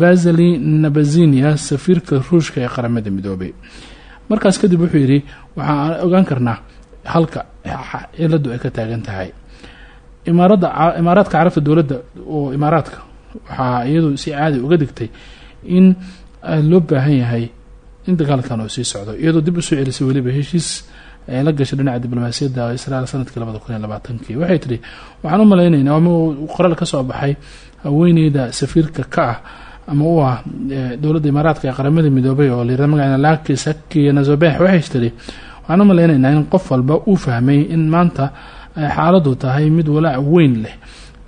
[SPEAKER 2] vaseli nabazinia safiirka ruushka ee qaramada midoobay. Markaas kadib wuxuu yidhi waxaan ogaan karnaa halka ciladu ay ka taagan tahay. Imaarada imaaraadka carabta dowladda oo imaaraadka waxaa iyadu si caadi uga digtay in loo baahan yahay in dagaalkan uu sii socdo iyadoo dib u soo celisay weliba heshiis ay la gashay dhinaca diblomaasiyadda israel sannadkii labada kun iyo labaatankii. Waxay tidhi waxaan u malaynaynaa ama qoraal ka soo baxay haweeneyda safiirka ka ah ama u ah dowladda imaaraadka ee qaramada midoobay oo layirahda magaceeda laki saki nazobex waxay tidhi waxaan u malaynaynaa in qof walba uu fahmay in maanta xaaladu tahay mid walaac weyn leh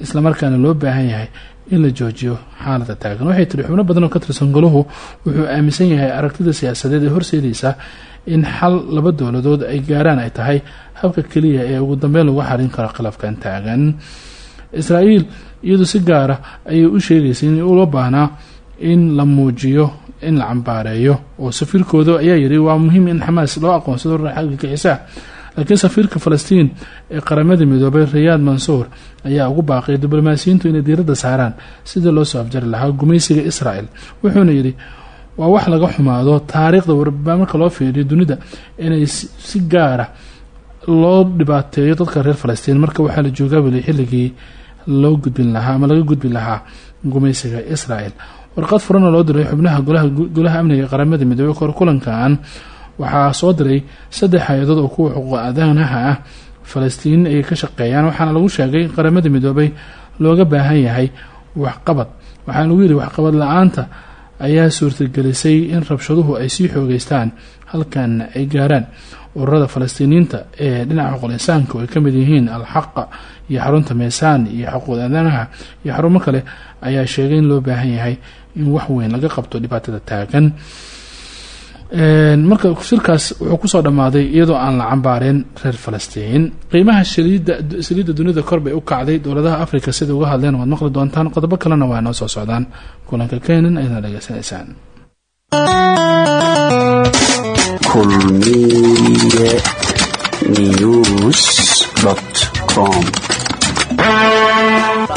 [SPEAKER 2] islamarkaana loo baahan yahay in la joojiyo xaalada taagan. Waxay tihi xubno badan oo ka tirsan golahu wuxuu aaminsan yahay aragtida siyaasadeed ee horseedaysa in xal laba dowladood ay gaaraan ay tahay habka keliya ee ugu dambeyn lagu xarin karo qalafkan taagan. Israa'iil iyadu si gaara ayay u sheegaysay in loo baahnaa in la muujiyo in la cambaareeyo oo safiirkooda ayaa yiri waa muhiim in xamaas loo aqoonsado xagga kixisaa laakiin safiirka falastiin ee qaramada midoobay rayaad mansuur ayaa ugu baaqay diblomaasiyiintu inay diiradda saaraan sidii loo soo afjari lahaa gumaysiga israel wuxuuna yidhi waa wax laga xumaado taariikhda warbaa marka loo fiiriyo dunida inay si gaara loo dhibaateeyo dadka reer falastiin. Marka waxaa la joogaa weli xilligii loo gudbin lahaa ama laga gudbi lahaa gumaysiga israel warqad furana loo diray xubnaha golaha amniga ee qaramada midoobey kor kulankan waxaa soo diray saddex hay'adood oo kuwa xuquuq aadanaha ah falastiin ay ka shaqeeyaan. Waxaana lagu sheegay in qaramada midoobay looga baahan yahay waxqabad. Waxaana lagu yidhi waxqabad la'aanta ayaa suurtagelisay in rabshaduhu ay sii xoogeystaan halkaana ay gaaraan. Ururada falastiiniyiinta ee dhinaca oo ay ka mid yihiin alxaqa iyo xarunta meesaan iyo xuquuq aadanaha iyo xarumo kale ayaa sheegay in loo baahan yahay in wax weyn laga qabto dhibaatada taagan marka shirkaas wuxuu ku soo dhammaaday iyadoo aan la cambaareen reer falastiin. Qiimaha saliidda dunida kor bay u kacday. Dowladaha africa sida uga hadleen waad maqli doontaan. Qodobo kalena waa noo soo socdaan. Kulanka kenan ayadna dhegeysanaysaan
[SPEAKER 18] kulmiye news com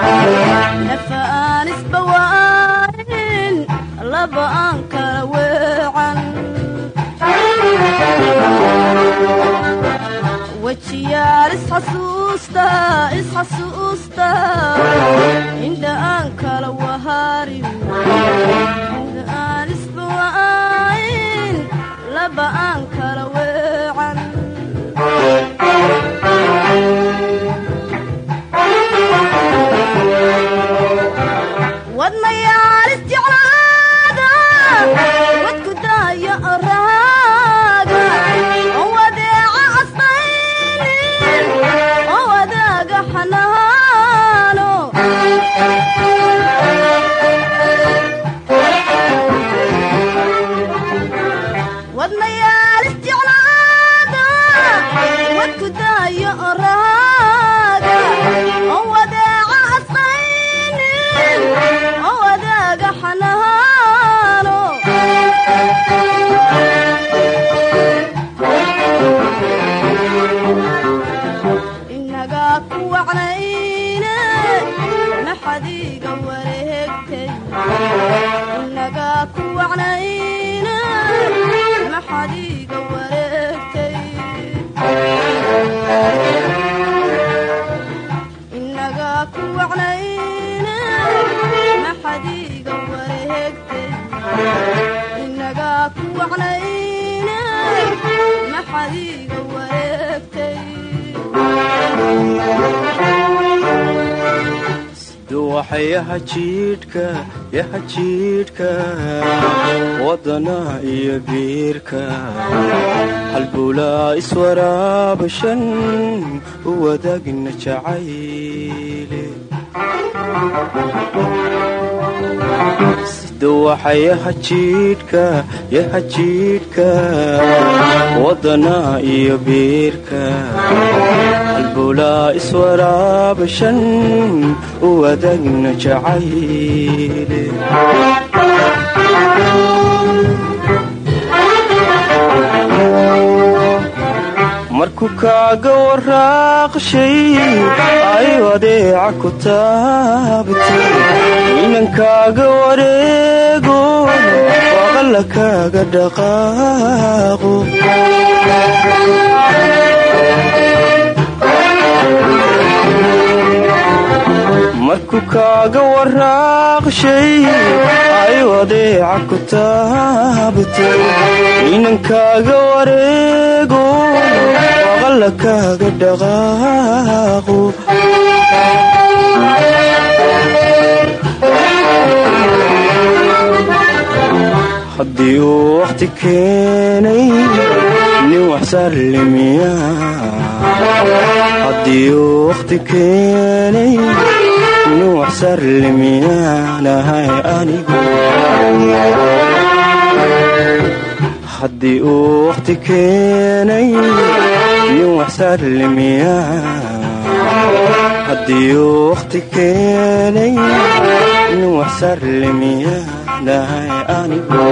[SPEAKER 19] nafa aan isbawaarin laba aan kala weecan wejiyaal isxasuusta isxasuusta indha aan kala waharin indha aan isbawaarin laba aan kala weecan
[SPEAKER 3] yaha jiidhka wadana iyo biirka. Halbulaa iswaraabashan u wadaagna jacayle duwaxayaha jiidhka yaha jiidhka wadana iyo biirka. Halbulaa iswaraabashan u wadaagna jacayle markuu kaaga waraaqshay. Ayu adeeca ku taabtay. Inankaaga wareego waqalla kaaga dhaqaaqo markuu kaaga waraaqshay ayu adeeca ku taabtay inankaaga wareego waqalla kaaga dhaqaaqo haddii uu wakhti keenay nin wax sallimiya. Haddii uu keenay nin wax sarlimiyanahay anigu haddii uu wakhti keenay nin wax sarlimiya haddii uu wakhti keenay nin wax sarlimiyanahay anigu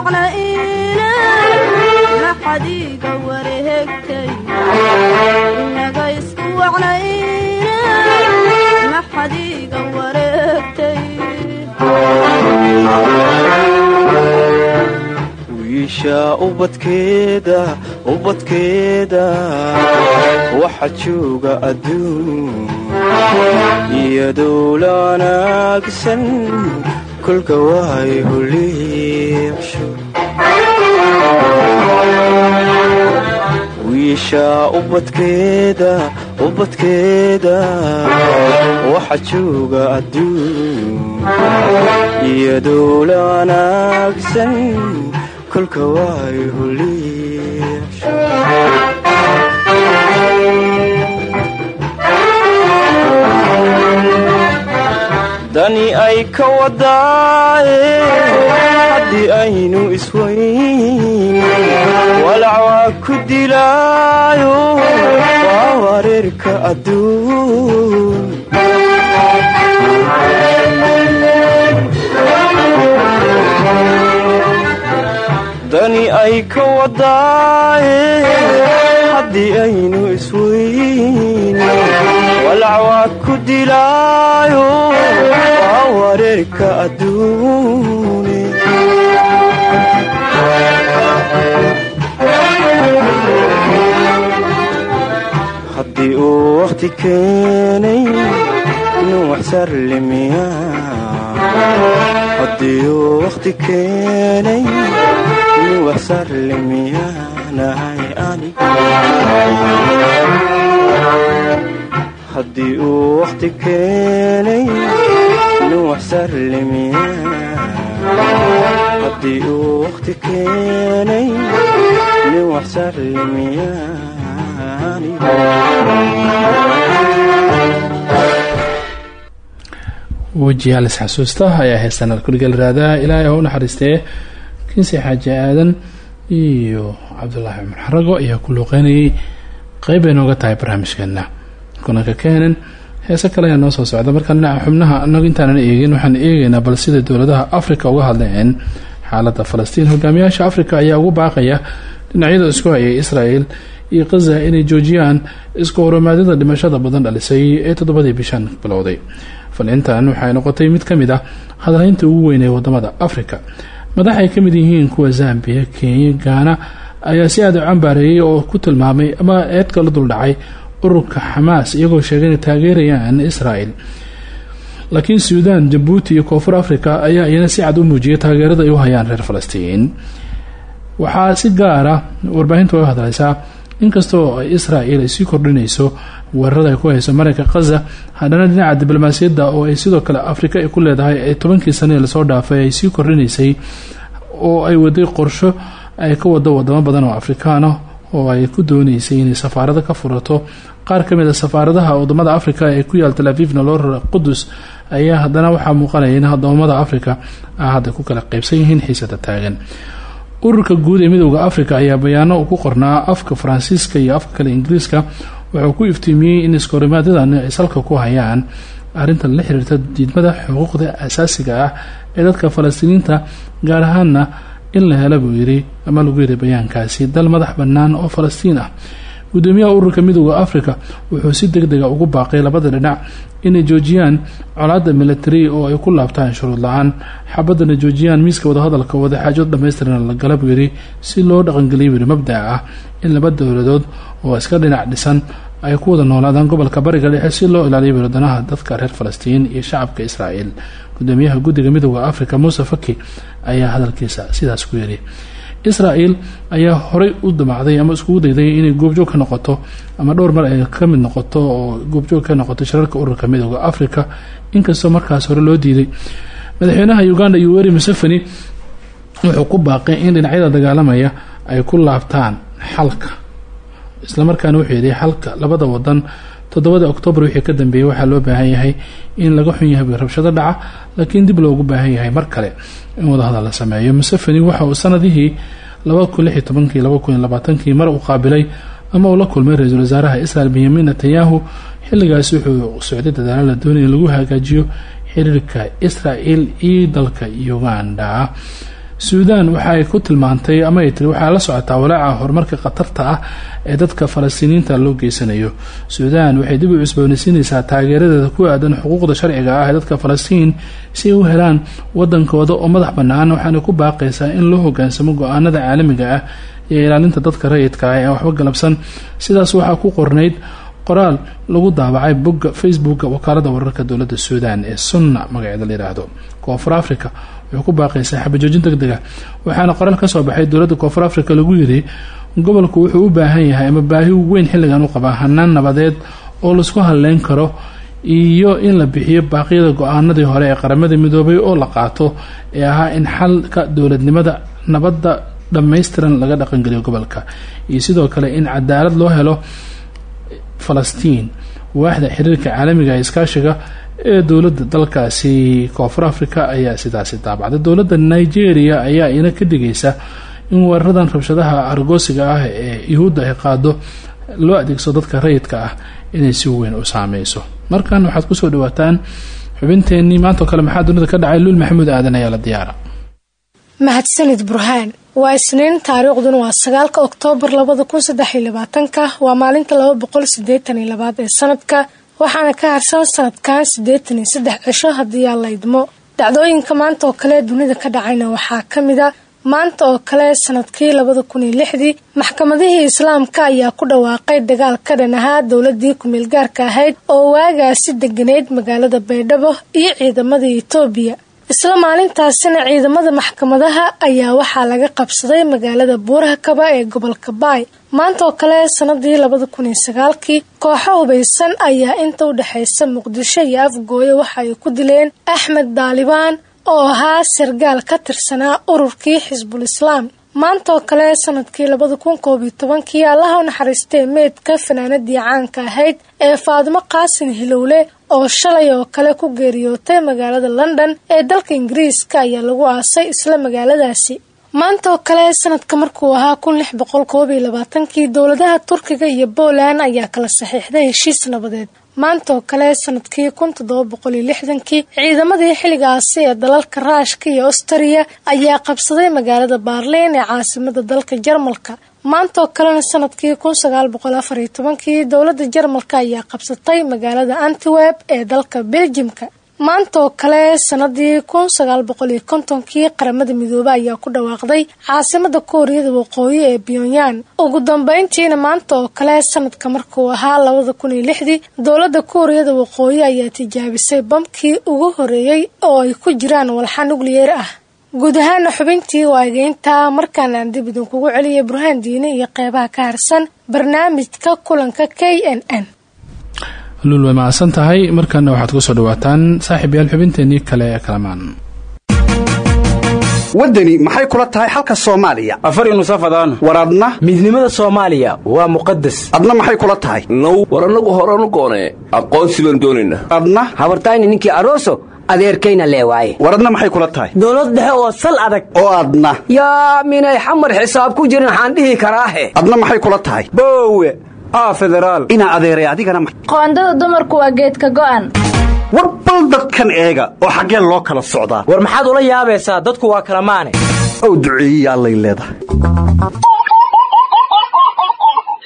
[SPEAKER 19] isku wacnayna naxadiiga wareegtay. Inaga isku wacnayna naxadiiga wareegtay.
[SPEAKER 3] Wiisha ubadkeeda ubadkeeda waxa jooga adduun. Iyadoo la wanaagsan waay huliicsho wiisha ubadkeeda ubadkeeda waxa jooga adduun. Iyadoo la wanaagsan kolka waayo liicsho dani ay ka wadaaye haddii aynu isweyn walac waa ku dilaayo waa wareerka adduun. Dani ay ka wadaaye haddii aynu isweyn walac waa ku dilaayo waa wareerka adduune haddii uu wakhti keenay inuu waxsarlimiya haddii uu wakhti keenay inuu waxsarlimiyaanahay aniga haddii uu wakhti keenay inuu waxsarlimiya haddii uu wakhti keenay inuu waxsarlimiya
[SPEAKER 2] wejiyaal isxasuusta ayaa heestan alkuligal raadaa ilaahay oo u naxariistee kinsi xaaji aadan iyo cabdulaahi cumar xarago ayaa ku luuqeynayay. Qeyb ay nooga tahay barnaamijkeena. Kulanka keenan heese kale ayaa noo soo socda. Markaan dhinaca xubnaha anagu intaanan eegin waxaan eegaynaa bal sida dowladaha africa uga hadleen xaalada falastiin. Hogaamiyaasha africa ayaa ugu baaqaya dhinacyada isku hayay israel iyo khaza inay joojiyaan isku horumaadyada dhimashada badan dhalisay ee toddobadii bishan bilowday. Falcintan waxay noqotay mid ka mid ah hadalhaynta ugu weyn ee waddamada africa madax ay ka mid yihiin kuwa zambia kenya gaana ayaa si aada u cambaareeyay oo ku tilmaamay ama eedka la duldhacay ururka xamaas iyagoo sheegay inay taageerayaan israel laakiin suudan jabuuti iyo koonfur africa ayaa iyana si cad u muujiyay taageerada ay u hayaan reer falastiin. Waxaa si gaara warbaahinta uga hadlaysaa inkastoo ay israel ay sii kordhinayso weerarada ay ku hayso marinka khaza haddana dhinaca diblomaasiyadda oo ay sidoo kale afrika ay ku leedahay ee tobankii sane la soo dhaafay ay sii kordhinaysay oo ay waday qorsho ay ka wado wadamo badan oo afrikaan ah oo ay ku dooneysay inay safaarado ka furato. Qaar ka mid a safaaradaha waddamada africa ee ku yaal talaafifna loo rara qudus ayaa haddana waxaa muuqanaya in waddamada africa ah hadda ku kala qeybsan yihiin xiisada taagan. Ururka guud ee midooda africa ayaa bayaano ku qornaa afka faransiiska iyo afka kale ingiriiska. Wuxuu ku iftiimiyey in iskorimaadyadani ay salka ku hayaan. Arrinta la xiriirta diidmada xuquuqda asaasiga ah ee dadka falastiiniinta gaar ahaana in la hela buu yiri ama lagu yiri bayaankaasi. Dal madax bannaan oo falastiin ah. Gudoomiyaha ururka midooda africa wuxuu si deg dega ugu baaqay labada dhinac inay joojiyaan colaada military oo ay ku laabtaan shuruud la'aan. Xabadana joojiyaan miiska wadahadalka wadaxaajood dhamaystiran la gala yiri si loo dhaqangeliya buyiri mabdaca ah. In laba dowladood oo iska dhinac dhisan ay ku wada noolaadaan gobolka bariga dhexe si loo ilaaliyo wadanaha dadka reer falastiin iyo shacabka israel gudoomiyaha guddiga midooda africa muuse faki ayaa hadalkiisa sidaas ku yiri israel ayaa horey u damacday ama iskugu dayday inay goobjoog ka noqoto ama dhowr mar ay ka mid noqoto oo goobjoog ka noqoto shirarka ururka midooda africa inkastoo markaas hore loo diiday madaxweynaha uganda yoweri museveni wuxuu ku baaqay in dhinacyada dagaalamaya ay ku laabtaan xalka. Islamarkaana wuxuu yidhi xalka labada wadan toddobada oktoobar wixii ka dambeeyey waxaa loo baahan yahay in laga xun yahay rabshado dhaca laakiin dib loogu baahan yahay mar kale in wadahadal la sameeyo. Museveni waxa uu sanadihii labaatankii mar uu qaabilay ama uu la kulmay ra'iisul wasaaraha israel benyamin netanyahu. Xilligaasi wuxuu socday dadaalo la doonaya in lagu hagaajiyo xiriirka israel iyo dalka uganda suudan waxa ay ku tilmaantay ama ay tiri waxaa la socotaa walaaca horumarka khatarta ah ee dadka falastiiniyiinta loo geysanayo. Suudan waxay dib u cusboonaysiinaysaa taageeradeeda ku aadan xuquuqda sharciga ah ee dadka falastiin si ay u helaan wadankooda oo madax bannaan waxaana ku baaqaysaa in loo hogaansamo go'aanada caalamiga ah iyo ilaalinta dadka rayidka ah ee waxba galabsan. Sidaas waxaa ku qornayd qoraal lagu daabacay bogga facebooka wakaalada wararka dowladda suudan ee sunna magaceeda la yidhaahdo koonfur africa wuxuu ku baaqaysaa xabajoojin deg dega waxaana qoraal ka soo baxay dowladda koonfur africa lagu yiri gobolku wuxuu u baahan yahay ama baahi weyn xilligan u qabaa hanaan nabadeed oo la isku halleyn karo iyo in la bixiyo baaqyada go'aanadii hore ee qaramada midoobay oo la qaato ee ahaa in xalka dowladnimada nabadda dhammaystiran laga dhaqangeliyo gobolka iyo sidoo kale in cadaalad loo helo falastiin waaxda xiriirka caalamiga ee iskaashiga ee dowladda dalkaasi koonfur africa ayaa sidaasi daabacday dowladda nigeria ayaa ina ka dhigaysa in weeraradan rabshadaha argoosiga ah ee yuhuudda ay qaado loo adeegsado dadka rayidka ah inay si weyn u saameyso markan waxaad ku soo dhawaataan xubinteenii maantao kale maxaa dunida ka dhacay? Luul maxamuud aadan ayaa la diyaara.
[SPEAKER 20] Mahadsanid burhaan waa isniin. Taariikhduna waa sagaalka oktoobar labada kun saddex iyo labaatanka. Waa maalinta laba boqol sideetan iyo labaad ee sanadka waxaana ka harsan sanadkan siddeetan iyo saddex cisho haddii aan la idmo. Dhacdooyinka maanta oo kale dunida ka dhacayna waxaa ka mid a maanta oo kale sannadkii labada kun iyo lixdii maxkamadihii islaamka ayaa ku dhawaaqay dagaal ka dhan ahaa dowladii ku-meel gaarka ahayd oo waagaasi deganeyd magaalada baydhabo iyo ciidamadii itoobiya isla maalintaasina ciidamada maxkamadaha ayaa waxaa laga qabsaday magaalada buurhakaba ee gobolka baay. Maanta oo kale sanadii labada kun sagaalkii kooxo hubaysan ayaa inta u dhexaysa muqdisho iyo afgooye waxa ku dileen axmed daalibaan oo ahaa sargaal ka tirsanaa ururkii xisbul islaam. Maanta oo kale sannadkii labada kun koob allaha u naxariistee meydka fanaanadii caanka ahayd ee faadimo qaasin hilowle oo shalay oo kale ku geeriyootay magaalada london ee dalka ingiriiska ayaa lagu aasay isla magaaladaasi. Maanta kale sanadka markuu ahaa kun lix boqol koob labaatankii dowladaha turkiga iyo poland ayaa kala saxiixday heshiis nabadeed. Maanta kale sannadkii kun toddoba boqol iyo lixdankii ciidamadii xilligaasi ee dalalka raashka iyo austariya ayaa qabsaday magaalada baarliin ee caasimada dalka jarmalka maanta oo kalena sannadkii kun sagaal boqol tobankii dowladda jarmalka ayaa qabsatay magaalada antiweb ee dalka beljimka maanta oo kale sanadii kun sagaal boqol iyo kontonkii qaramada midoobe ayaa ku dhawaaqday caasimada kuuriyada waqooyi ee pyongyang. Ugu dambeyntiina maanta oo kale sanadka markuu ahaa labada kun iyo lixdii dowladda kuuriyada waqooyi ayaa tijaabisay bamkii ugu horeeyey oo ay ku jiraan walxa nukliyeer ah guud ahaana xubintii waa egeynta markaan aan dib idinkugu celiyay burhaan diine iyo qeybaha ka harsan barnaamijka kulanka k n n.
[SPEAKER 2] Luul way mahadsan tahay. Markaana waxaad ku soo dhawaataan saaxiib yaal xubinteenii kale ee kalamaan.
[SPEAKER 18] Waddani maxay kula tahay xalka soomaaliya?
[SPEAKER 3] Afari nusafadaan
[SPEAKER 18] war adna?
[SPEAKER 21] Midnimada soomaaliya waa muqadas
[SPEAKER 18] adna maxay kula tahay?
[SPEAKER 22] Now war annagu horanu goonee aqoonsi baan doonaynaa
[SPEAKER 18] adna?
[SPEAKER 21] Habartayni ninkii aroso adeerkayna leewaaye
[SPEAKER 18] war adna maxay kula tahay?
[SPEAKER 21] Dowlad dhexe oo sal adag.
[SPEAKER 18] Oo adna
[SPEAKER 21] yaa minay xamar xisaab ku jirin waxaan dhihi karaahe
[SPEAKER 18] adna maxay kula tahay?
[SPEAKER 3] Boowe aa federaal
[SPEAKER 18] inaa adeeray adigana
[SPEAKER 23] qoondada dumarku waa geedka go'an.
[SPEAKER 18] War bal dadkan eega oo xaggeen loo kala socdaa
[SPEAKER 21] war maxaad ula yaabaysaa? Dadku waa kala maane.
[SPEAKER 18] Ow duceeyey allay leedahay.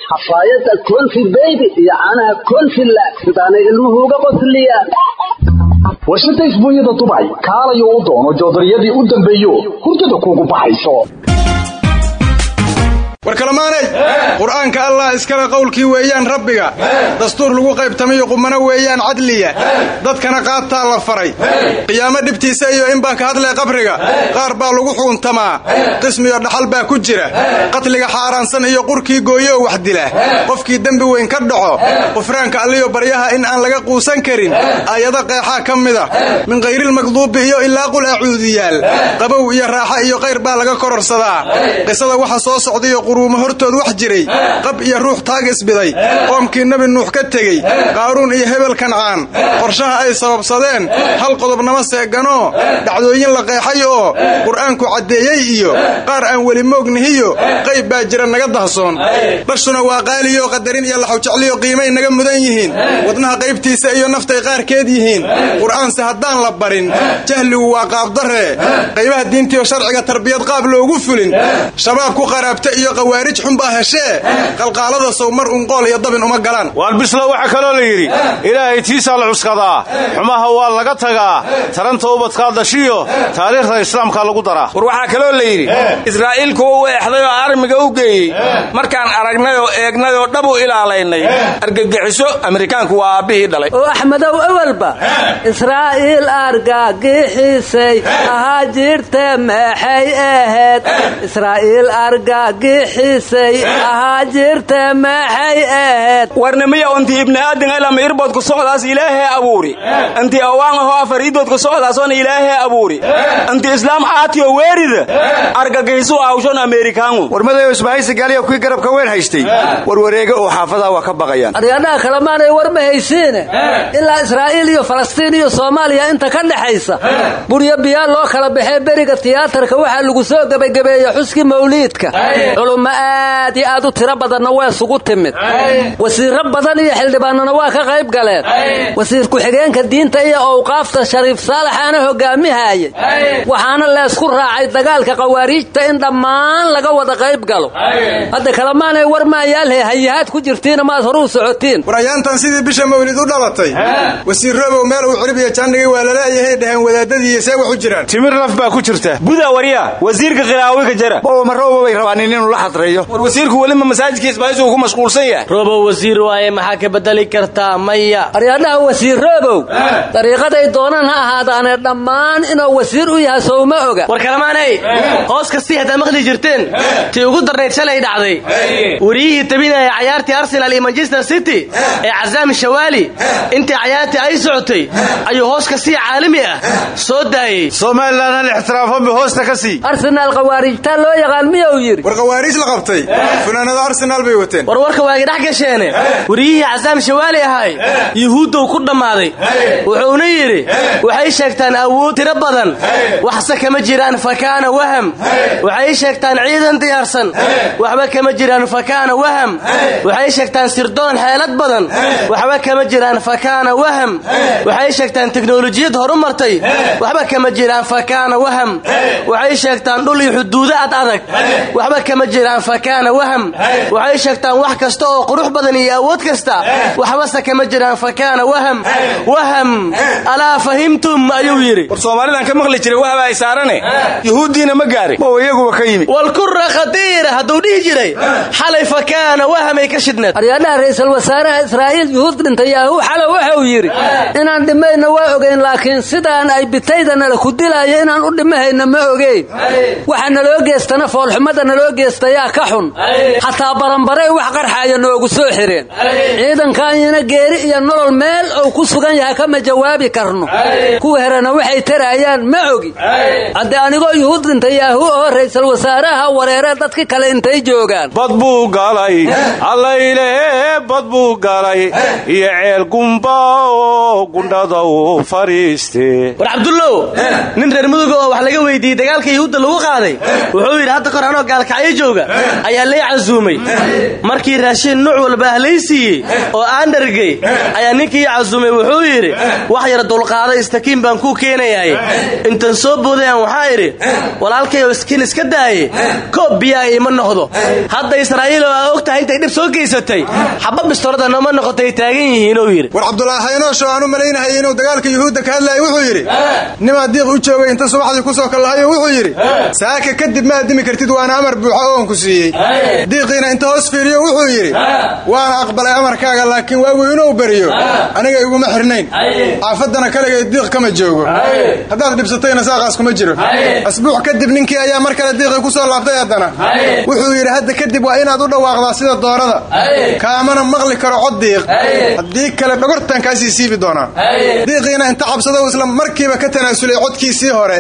[SPEAKER 24] Xafaayadda konfi beybi iyo caanaha konfila sidaanay ilmuhu uga qosliyaan warshada isbuunyada dubay kaalayo u doono joodariyadii u dambeeyo hurdada kuugu baxayso
[SPEAKER 9] war kalamaanay qur'aanka allah iskale qowlkii weeyaan rabbiga. Dastuur lagu qaybtamayo qumano weeyaan cadliya. Dadkana qaadtaa la faray. Qiyaamo dhibtiisa iyo in baan ka hadlay qabriga. Qaar baa lagu xuuntamaa. Qismiyo dhaxal baa ku jira. Qatliga xaaraansan iyo qurkii gooyo wax dila. Qofkii dembi weyn ka dhaco. Qufraanka alliyo baryaha in aan laga quusan karin. Aayado qeexaa ka mida min kayrilmakduubi iyo ilaa qul acuudiyaal qabow iyo raaxa iyo qayr baa laga kororsadaa. Qisada waxa soo socdayo quruumo hortood wax jiray. Qab iyo ruux taag isbiday qoomkii nebi nuux ka tegey. Qaaruun iyo hebel kancaan qorshaha ay sababsadeen. Hal qodobnama seeganoo dhacdooyin la qeexay oo qur'aanku caddeeyey iyo. Qaar aan weli moognihiyo. Qayb baa jira naga dahsoon. Dhashuna waa qaaliyo qadarin iyo laxawjecliyo qiimay naga mudan yihiin. Wadnaha qaybtiisa iyo naftay qaarkeed yihiin. Qur'aanse haddaan la barin. Jahligu waa qaabdaree qaybaha diintiyo sharciga tarbiyad qaab loogu fulin. Shabaab ku qaraabta iyo qawaarij xunbaa heshee qalqaalada sow mar unqool iyo dabin uma galaan.
[SPEAKER 25] Waar bislow waxaa kaloo la yidhi ilaahay tiisaa la cuskadaa. Xumaha waa laga tagaa. Taranta ubadkaa dashiyo taariikhda islaamka lagu daraa.
[SPEAKER 10] War waxaa kaloo la yidhi israa'iil kuwa u eexday oo armiga u geeyey. Markaan aragnay oo eegnay oo dhab u ilaalaynay argagixiso amerikaanku waa aabbihii dhalay.
[SPEAKER 21] Oo axmedow ewelba israa'iil argagixisay ahaa jirte meexay ahayd israa'iil argagix
[SPEAKER 26] bixisay ahaa jirta maxay ahayd?
[SPEAKER 3] Warnimiya unti ibni aadin ilama irbood ku socdaas ilaahay abuuri. Inti awaan ahoo afar iidood ku socdaasoona ilaahay abuuri. Inti islaam aatiyo weerida argagixisu awshon ameerikaangu
[SPEAKER 27] warmadayo isbahaysi gaaliya kuwii garabka weyn haystay. Warwareega oo xaafadaha waa ka baqayaan.
[SPEAKER 26] Aryadhaha kalemaanay war ma haysiine? Ilaa israa'iil iyo falastiin iyo soomaaliya inta ka dhexaysa buryo biyaa loo kala baxee beriga tiyaatarka waxaa lagu soo gebagabeeyey xuskii mawliidka culummo aad iyo aad u tiro badanna waa isugu timid. Wasiirro badan iyo xildhibaanana waa ka qayb galeen. Wasiir ku-xigeenka diinta iyo owqaafta shariif saalax aana hogaamihaayay waxaana leesku raacay dagaalka khawaariijta in dhammaan laga wada qayb galo. Hadda kalemaanay war maayaalhe hayahaad ku jirtiina maad horuu socotiin.
[SPEAKER 9] Warayaantan sidii bisha mawlid u dhalatay. Wasiir robow meel uu cirib iyo jaandhigay waa la leeyahay dhaheen wadaadadii see wax u jiraan.
[SPEAKER 25] Timir laf baa ku jirta.
[SPEAKER 3] Buda warya wasiirka khilaawi ka jara
[SPEAKER 27] ma robow bay rabaan inuu la xadreeyo
[SPEAKER 3] war wasiirku welima masaajidka isbaahisugu ku mashquulsan yahay?
[SPEAKER 28] Robow wasiir waaye maxaa ka bedeli kartaa maya?
[SPEAKER 26] Aryadhaha wasiir robow dariiqaday doonaan ha ahaadaane dhammaan inuu wasiir u yahay sowma oga.
[SPEAKER 28] War kalamaanay hoos kastii haddaa maqli jirteen. Tii ugu darnayd shalay dhacday. Wariyihii tabinaya cayaartii arsenal iyo manchester city ee casaam shawaali intii cayaartii ay socotay ayuu hoos kastii caalami ah soo daayey
[SPEAKER 25] somalilan hal ixtiraafo hoosta ka sii?
[SPEAKER 26] Arsenaal khawaarijtaa loo yaqaan miyuu yidhi
[SPEAKER 9] khawaariij la qabtay? Funaanada arsenaal bay wateen.
[SPEAKER 28] War warka waagi dhex gasheene. Wariyihii casaam shawaali ahay yuhuuddow ku dhammaaday. Wuxuuna yidhi waxay sheegtaan awood tiro badan. Waxse kama jiraan fakaana waham. Waxay sheegtaan ciidan diyaarsan. Waxba kama jiraan fakaana waham. Waxay sheegtaan sirdoon xeelad badan. Waxba kama jiraan fakaana waham. Waxay sheegtaan teknolojiyad horumartay. Waxba kama jiraan fakaana waham. Waxay sheegtaan dhul iyo xuduudo ad adag. Waxba kama jiraan fakaana waham waxay sheegtaan wax kasta oo qurux badan iyo awood kasta. Waxbase kama jiraan fakaana waham waham alaa fahimtum ayuu yidhi.
[SPEAKER 3] War soomaalidan ka maqli jiray wahba ay saarane. Yuhuuddiina ma gaarin
[SPEAKER 27] oo iyaguba ka yimi.
[SPEAKER 28] Walkura khadiira hadduu dhihi jiray. Xalay fakaana wahamay ka shidhneed
[SPEAKER 26] aryadhaha ra'iisul wasaaraha israa'iil yuhuud dhintay yaahu xalo wuxuu yidhi inaan dhimayna waa ogayn laakiin sidaan ay bitayda nala ku dilaayo inaan u dhimahayna ma ogeyn. Waxa naloo geestana foolxumada naloo geestayaa ka xun. Xataa baranbaray wax qarxaaya noogu soo xireen. Ciidankaanyana geeri iyo nolol meel uu ku sugan yahay kama jawaabi karno. Kuwa herena waxay taraayaan ma ogi. Haddee anigoo yuhuud dhintay yaahu oo ra'iisul wasaaraha wareere dadki kale intay joogaan.
[SPEAKER 25] Bad buu galay. Allayle bad buu galay. Iyo ceel gumba oo gundhada u fariiste
[SPEAKER 28] war cabdullow nin reer muduga oo wax laga weydiiyey dagaalka yuhuudda lagu qaaday wuxuu yidhi hadda kor anoo gaalkacyo jooga ayaa lay casuumay. Markii raashin nuuc walba ah lay siiyey oo aan dhargay ayaa ninkii casuumay wuxuu yidhi wax yar dulqaaday istakiin baan kuu keenayaay intan soo boodayaan waxaa idhi walaalkayoo iskiin iska daaye koob biyaa iima noqdo. Hadda israa'iil oo aa og tahay intay dhib soo geysatay xaba bistoorada nooma noqotay taagan yihiinuu yidhi.
[SPEAKER 9] War cabdulaahi haynoosho aan u malaynahay inuu dagaalka yuhuudda ka hadlaaya wuxuu yidhi nimaa diiq u joogay inta subaxdii ku soo kallahayo wuxuu yidhi saaka kadib ma addimi kartid waana amar buuxa oon ku siiyey diiqiina inta hoos fiiriyo wuxuu yidhi waana aqbalay amarkaaga laakiin waagu inuu beriyo. Aniga iguma xirnayn. Xaafaddana kaligay diiq kama joogo. Haddaad dhibsatayna saaqaas kuma jiro. Asbuuc kadib ninkii ayaa mar kale diiqii ku soo laabtay haddana. Wuxuu yidhi hadda kadib waa inaad u dhawaaqdaa sida doorada. Kaamana maqli karo cod diiq. Haddii kale dhogortaan kaasii siibi doonaa diiqiina inta cabsado isla markiiba ka tanaasulay codkiisii hore.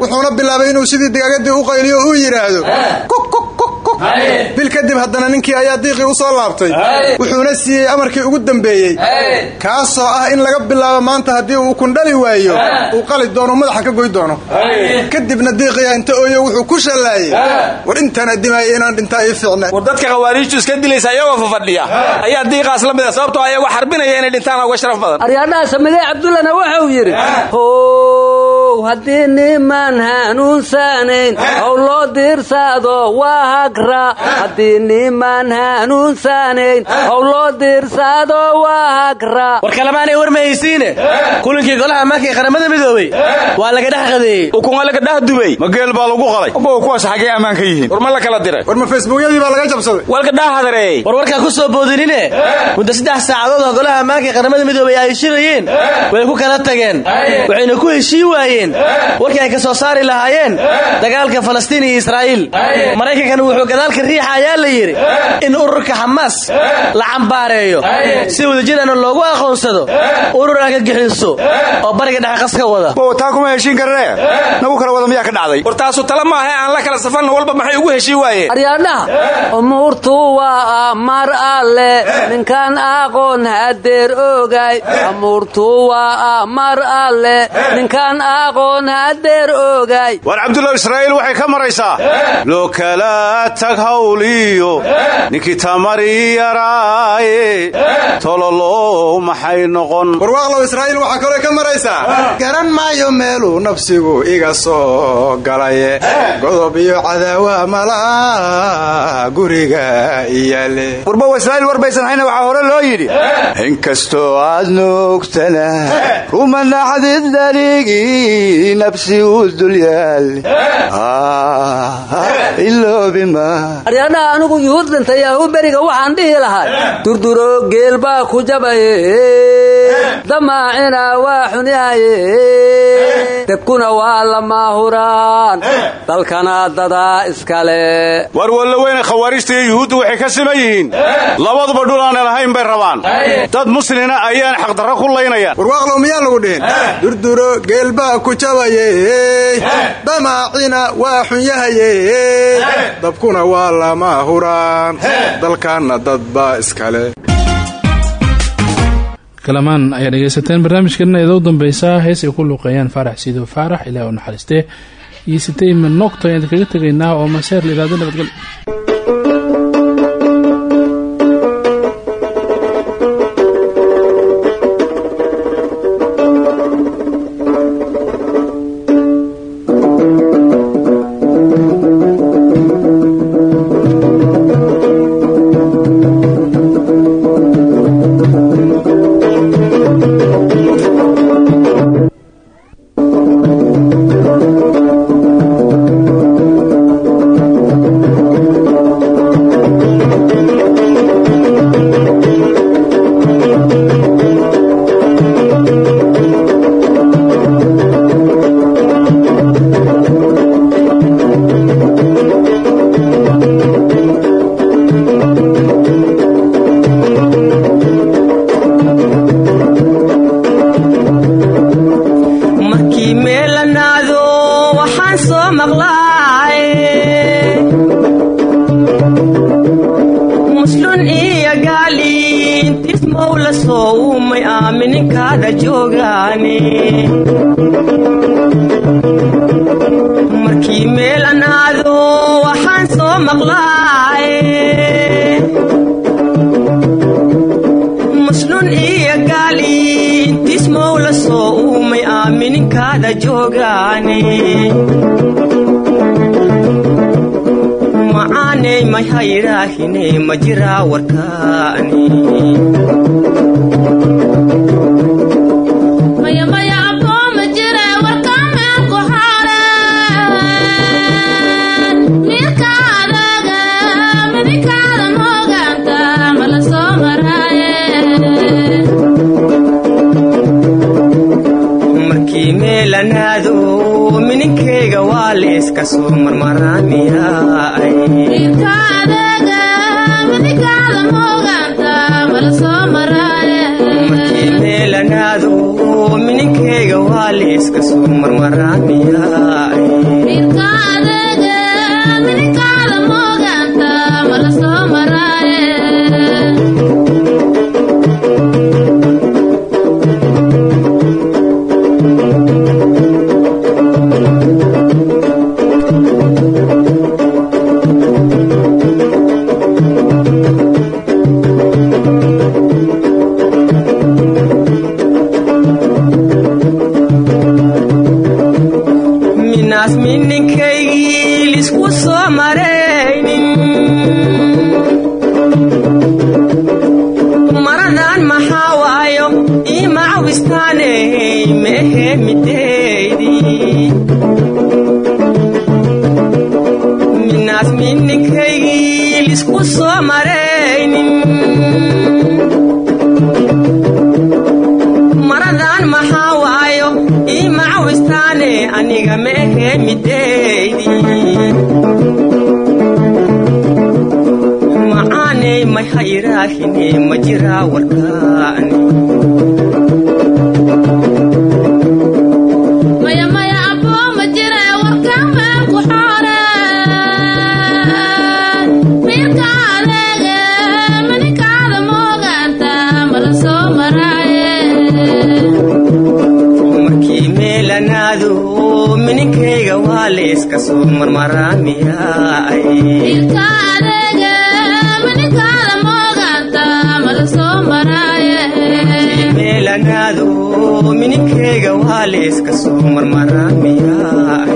[SPEAKER 9] Wuxuuna bilaabay inuu sidii digaagadii u qayliyo uu yidhaahdo bil kadib haddana ninkii ayaa diiqii u soo laabtay. Wuxuuna siiyey amarkii ugu dambeeyey. Kaasoo ah in laga bilaabo maanta haddii uu kundhali waayo uu qali doono madaxa ka goy doono. Kadibna diiqiya inta ooyo wuxuu ku shallaayey. War intaan inaan dhintaa ii fiicna
[SPEAKER 3] war dadka khawaariijtu iska dilaysa iyagoo fafadhiya. Ayaa diiqaas la mida sababtoo ayagoo xarbinaya inay dhintaan uga sharaf badan.
[SPEAKER 26] Aryaadhaha samidee cabdullana wuxuu yidhi haddii niman hanuunsanayn how loo diirsaado waa hagra haddii niman hanuunsanayn how loo diirsaado waa hagra
[SPEAKER 28] war kalamaanay war ma haysiine kulankii golaha markii qaramada midoobey waa laga dhex qadeeyey.
[SPEAKER 3] Ukuma laga dhex dubay.
[SPEAKER 25] Ma geel baa lagu qalay.
[SPEAKER 27] Abow kuwaas xaggee ammaan ka yihiin.
[SPEAKER 3] War ma la kala diray.
[SPEAKER 9] War ma facebookyadii baa laga jabsaday.
[SPEAKER 3] Walka dhex hadareeyey
[SPEAKER 28] war warkaa ku soo boodinine muddo saddex saacadood oo golaha ammaanka qaramada midoobey ay shirayeen way ku kala tageen. Waxayna ku heshii waayeen waayeen warkii ay ka soo saari lahaayeen. Dagaalka falastiin iyo israa'iil. Maraykankana wuxuu gadaalka riixa ayaa la yidhi in ururka xamaas la cambaareeyo. Si wadajirana loogu aqoonsado urur argagixiso oo bariga dhexe qaska wada.
[SPEAKER 18] Taa kuma heshiin karnee nagu kala wada miyaa ka dhacday?
[SPEAKER 29] War taasu tala maaha aan la kala safanna walba maxay ugu heshii waayeen
[SPEAKER 26] aryaadhaha umuurtu waa mar alle. Ninkaan aqoon hadeer ogay amuurtu waa mar alle. Ninkaan ogay
[SPEAKER 25] war cabdulla israa'iil waxay ka maraysaa. Loo kala tag hawliyo. Ninkii tamari yaraaye. Tololow maxay noqon?
[SPEAKER 9] Warwaaqlow israa'iil waxaa kaloo ka maraysaa. Garan maayo meeluu nafsigu iga soo galaye. Godob iyo cadaawa malaa guriga iyaale.
[SPEAKER 18] Warbow israa'iil war baysan hayna waxaa hore loo yidhi. Inkastoo aad nuugtana kuma naxdid darigii nabsi u dulyaal iloobima
[SPEAKER 26] aryaadhaha anigu yuhuud dhintay yahu beriga waxaan dhihi lahay durduro geel baa ku jabaye damaacina waa xunyahaye debkuna waa lamaahuraan dalkana dadaa iskale.
[SPEAKER 25] War walla weyne khawaarijta iyo yuhuuddu waxay ka siman yihiin. Labaduba dhul aanan ahayn bay rabaan. Dad muslina ayaan xaqdarro ku laynayaan.
[SPEAKER 9] Warwaaqlow miyaa lagu dhihin? Durduro geel baa ku jabaye damaacina waa xunyahaye dabkuna waa lama huraan dalkaanna dadbaa iskale
[SPEAKER 30] kalamaan ayaa dhegaysateen. Barnaamijkeena eeda u dambeysaa hees ay ku luuqeeyaan faarax siido faarax ilaah u naxariistee iyo sitayma noogto ayaan kaga tegaynaa oo maseer la yidhahdo nabadgel
[SPEAKER 31] leeska
[SPEAKER 30] meelanaadu mininkayga waa layska soo marmaraamiyaay